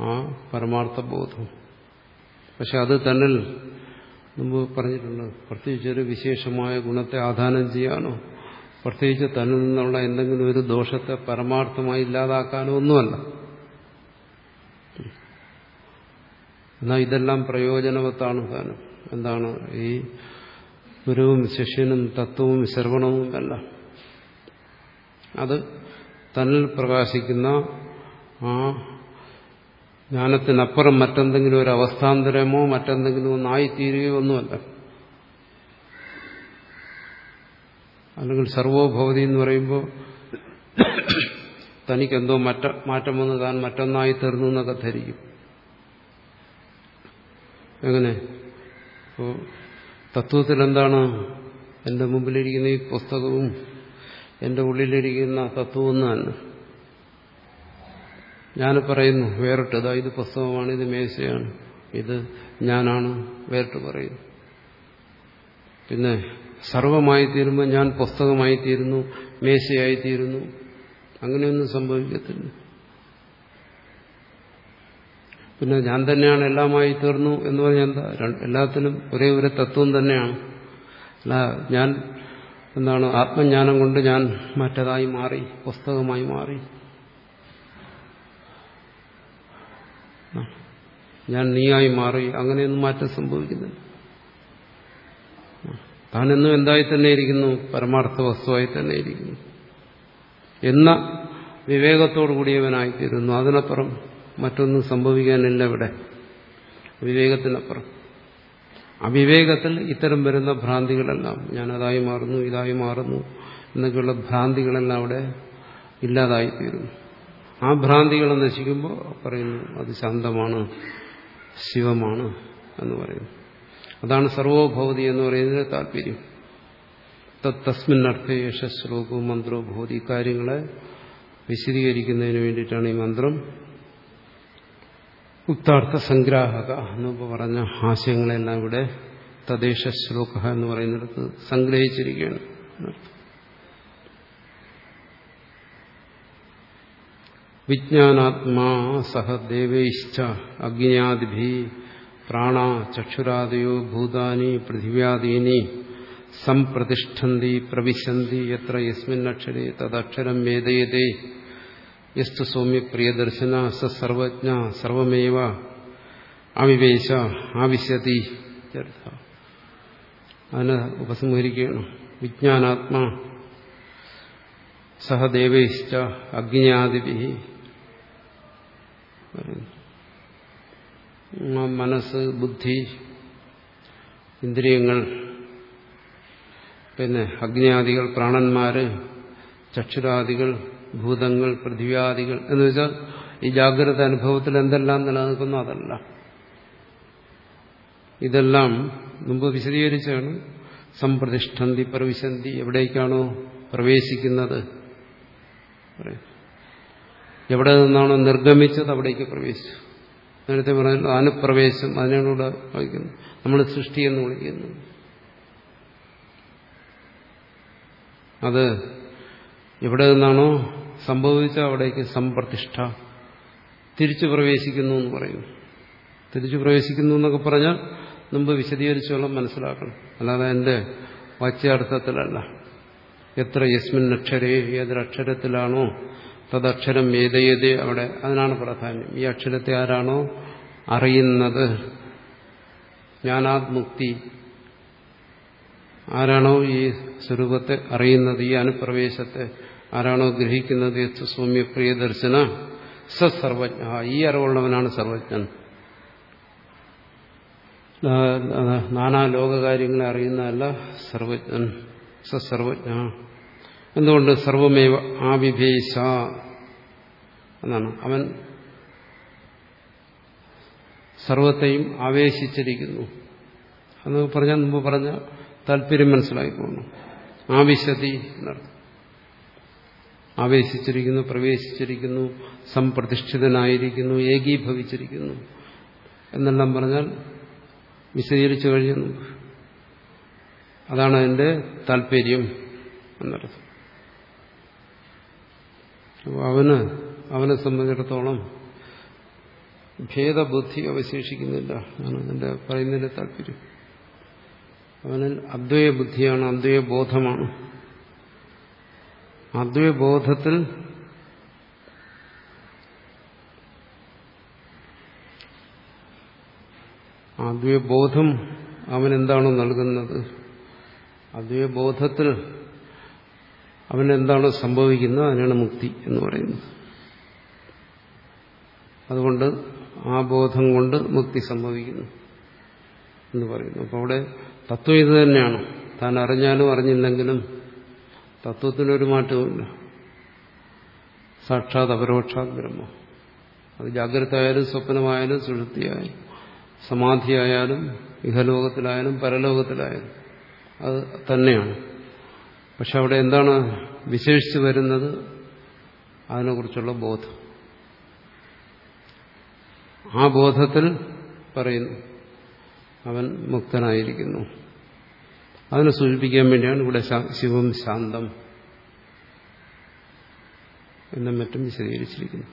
ആ പരമാർത്ഥ ബോധം. പക്ഷെ അത് തന്നിൽ മുമ്പ് പറഞ്ഞിട്ടുണ്ട് പ്രത്യേകിച്ച് ഒരു വിശേഷമായ ഗുണത്തെ ആധാനം ചെയ്യാനോ പ്രത്യേകിച്ച് തന്നിൽ നിന്നുള്ള എന്തെങ്കിലും ഒരു ദോഷത്തെ പരമാർത്ഥമായി ഇല്ലാതാക്കാനോ ഒന്നുമല്ല. എന്നാൽ ഇതെല്ലാം പ്രയോജനവത്താണ് താനും എന്താണ് ഈ ഗുരുവും ശിഷ്യനും തത്വവും ശ്രവണവും അല്ല അത് തന്നിൽ പ്രകാശിക്കുന്ന ആ ജ്ഞാനത്തിനപ്പുറം മറ്റെന്തെങ്കിലും ഒരു അവസ്ഥാന്തരമോ മറ്റെന്തെങ്കിലും ഒന്നായിത്തീരുകയോ ഒന്നുമല്ല. അല്ലെങ്കിൽ സർവോഭവതി എന്ന് പറയുമ്പോൾ തനിക്കെന്തോ മറ്റ മാറ്റം വന്ന് താൻ മറ്റൊന്നായി തീർന്നു എന്നൊക്കെ ധരിക്കും. എങ്ങനെ തത്വത്തിൽ എന്താണ് എന്റെ മുമ്പിലിരിക്കുന്ന ഈ പുസ്തകവും എന്റെ ഉള്ളിലിരിക്കുന്ന തത്വവും തന്നെ ഞാൻ പറയുന്നു വേറിട്ട്. ഇതാ ഇത് പുസ്തകമാണ് ഇത് മേശയാണ് ഇത് ഞാനാണ് വേറിട്ട് പറയുന്നു. പിന്നെ സർവമായി തീരുമ്പോൾ ഞാൻ പുസ്തകമായി തീരുന്നു മേശയായി തീരുന്നു അങ്ങനെയൊന്നും സംഭവിക്കത്തില്ല. പിന്നെ ഞാൻ തന്നെയാണ് എല്ലാമായി തീർന്നു എന്ന് പറഞ്ഞാൽ എന്താ? എല്ലാത്തിനും ഒരേ ഒരു തത്വം തന്നെയാണ്. അല്ല ഞാൻ എന്താണ് ആത്മജ്ഞാനം കൊണ്ട് ഞാൻ മറ്റതായി മാറി പുസ്തകമായി മാറി. ഞാൻ നീയായി മാറി അങ്ങനെയൊന്നും മാറ്റം സംഭവിക്കുന്നില്ല. താനെന്നും എന്തായി തന്നെ ഇരിക്കുന്നു പരമാർത്ഥ വസ്തുവായി തന്നെ ഇരിക്കുന്നു. എന്ന വിവേകത്തോടു കൂടിയവനായിത്തീരുന്നു അതിനപ്പുറം മറ്റൊന്നും സംഭവിക്കാനില്ല ഇവിടെ. വിവേകത്തിനപ്പുറം. അവിവേകത്തിൽ ഇത്തരം വരുന്ന ഭ്രാന്തികളെല്ലാം ഞാനതായി മാറുന്നു ഇതായി മാറുന്നു എന്നൊക്കെയുള്ള ഭ്രാന്തികളെല്ലാം അവിടെ ഇല്ലാതായിത്തീരുന്നു. ആ ഭ്രാന്തികൾ നശിക്കുമ്പോൾ പറയുന്നു അത് ശാന്തമാണ് ശിവമാണ് എന്ന് പറയുന്നു. അതാണ് സർവോഭവതി എന്ന് പറയുന്നതിന് താല്പര്യം. തസ്മിൻ അർത്ഥയേഷ ശ്ലോകവും മന്ത്രവും ഭൂതി കാര്യങ്ങളെ വിശദീകരിക്കുന്നതിന് വേണ്ടിയിട്ടാണ് ഈ മന്ത്രം ഉക്താർത്ഥ സംഗ്രാഹക എന്നൊക്കെ പറഞ്ഞ ഹാസ്യങ്ങളെല്ലാം ഇവിടെ തദ്ദേശ ശ്ലോക എന്ന് പറയുന്നിടത്ത് സംഗ്രഹിച്ചിരിക്കുകയാണ്. വിജ്ഞാനാത്മാ സഹ ദേവൈശ്ച അഗ്നിയാദിഭി പ്രാണ ചക്ഷുരാദയോ ഭൂതാനി പൃഥിവ്യാദീനി സംപ്രതിഷ്ഠന്തി പ്രവിശന്തി എത്ര യസ്മിൻ അക്ഷരേ തദക്ഷരം വേദയതേ യസ്തു സൗമ്യ പ്രിയദർശന സ സർവജ്ഞ സർവമേവ അവിവേശ ആവിശ്യതി അതിനെ ഉപസംഹരിക്കുകയാണ് വിജ്ഞാനാത്മാ സഹദേവേശ്ച അഗ്നിയാദിഭി മനസ്സ് ബുദ്ധി ഇന്ദ്രിയങ്ങൾ പിന്നെ അഗ്നിയാദികൾ പ്രാണന്മാര് ചക്ഷുരാദികൾ ഭൂതങ്ങൾ പൃഥ്വിയാദികൾ എന്ന് വെച്ചാൽ ഈ ജാഗ്രത അനുഭവത്തിൽ എന്തെല്ലാം നിലനിൽക്കുന്നു അതല്ല. ഇതെല്ലാം മുമ്പ് വിശദീകരിച്ചാണ്. സംപ്രതിഷ്ഠന്തി പ്രവിശന്തി എവിടേക്കാണോ പ്രവേശിക്കുന്നത്. എവിടെ നിന്നാണോ നിർഗമിച്ചത് അവിടേക്ക് പ്രവേശിച്ചു. നേരത്തെ പറഞ്ഞാൽ അനുപ്രവേശം അതിനാണ് ഇവിടെ വായിക്കുന്നത് നമ്മൾ സൃഷ്ടി എന്ന് വിളിക്കുന്നു. അത് എവിടെ നിന്നാണോ സംഭവിച്ച അവിടേക്ക് സംപ്രതിഷ്ഠ. തിരിച്ചു പ്രവേശിക്കുന്നു എന്ന് പറയുന്നു. തിരിച്ചു പ്രവേശിക്കുന്നു എന്നൊക്കെ പറഞ്ഞാൽ മുമ്പ് വിശദീകരിച്ചോളം മനസ്സിലാക്കണം. അല്ലാതെ എന്റെ വാച്യാർത്ഥത്തിലല്ല. എത്ര യസ്മിൻ അക്ഷരേ ഏതൊരക്ഷരത്തിലാണോ തദക്ഷരം ഏതേത് അവിടെ അതിനാണ് പ്രാധാന്യം. ഈ അക്ഷരത്തെ ആരാണോ അറിയുന്നത്. ജ്ഞാനാത്മുക്തി. ആരാണോ ഈ സ്വരൂപത്തെ അറിയുന്നത് ഈ അനുപ്രവേശത്തെ. ആരാണോ ഗ്രഹിക്കുന്നത് യത്ത് സൗമ്യ പ്രിയദർശന? സ സർവജ്ഞ ഈ അറിവുള്ളവനാണ് സർവജ്ഞൻ. നാനാ ലോകകാര്യങ്ങളെ അറിയുന്നതല്ല സർവജ്ഞൻ. സ സർവജ്ഞ എന്തുകൊണ്ട്? സർവമേവ ആവിഭേശ എന്നാണ്. അവൻ സർവത്തെയും ആവേശിച്ചിരിക്കുന്നു. എന്ന് പറഞ്ഞാൽ മുമ്പ് പറഞ്ഞ താല്പര്യം മനസ്സിലായി പോകുന്നു ആവിശതി എന്നർത്ഥം ആവേശിച്ചിരിക്കുന്നു പ്രവേശിച്ചിരിക്കുന്നു സംപ്രതിഷ്ഠിതനായിരിക്കുന്നു ഏകീഭവിച്ചിരിക്കുന്നു. എന്നെല്ലാം പറഞ്ഞാൽ വിശദീകരിച്ചു കഴിഞ്ഞു. അതാണ് അതിന്റെ താല്പര്യം എന്നർത്ഥം. അവന് അവനെ സംബന്ധിച്ചിടത്തോളം ഭേദബുദ്ധി അവശേഷിക്കുന്നില്ല ആണ് എന്റെ പറയുന്നതിന്റെ താല്പര്യം അവനിൽ അദ്വയ ബുദ്ധിയാണ് അദ്വയ ബോധമാണ് അദ്വൈയ അദ്വൈബോധം അവനെന്താണോ നൽകുന്നത്? അദ്വൈബോധത്തിൽ അവൻ എന്താണ് സംഭവിക്കുന്നത്? അതിനാണ് മുക്തി എന്ന് പറയുന്നത്. അതുകൊണ്ട് ആ ബോധം കൊണ്ട് മുക്തി സംഭവിക്കുന്നു എന്ന് പറയുന്നു. അപ്പോൾ അവിടെ തത്വം ഇത് തന്നെയാണ്. താൻ അറിഞ്ഞാലും അറിഞ്ഞില്ലെങ്കിലും തത്വത്തിനൊരു മാറ്റവുമില്ല. സാക്ഷാത് അപരോക്ഷാത് ബ്രഹ്മ അത് ജാഗ്രത ആയാലും സ്വപ്നമായാലും സുഷുതിയായാലും സമാധിയായാലും ഇഹലോകത്തിലായാലും പരലോകത്തിലായാലും അത് തന്നെയാണ്. പക്ഷെ അവിടെ എന്താണ് വിശേഷിച്ച് വരുന്നത്? അതിനെക്കുറിച്ചുള്ള ബോധം. ആ ബോധത്തിൽ പറയുന്നു അവൻ മുക്തനായിരിക്കുന്നു. അതിനെ സൂചിപ്പിക്കാൻ വേണ്ടിയാണ് ഇവിടെ ശിവം ശാന്തം എന്നും മറ്റും വിശദീകരിച്ചിരിക്കുന്നു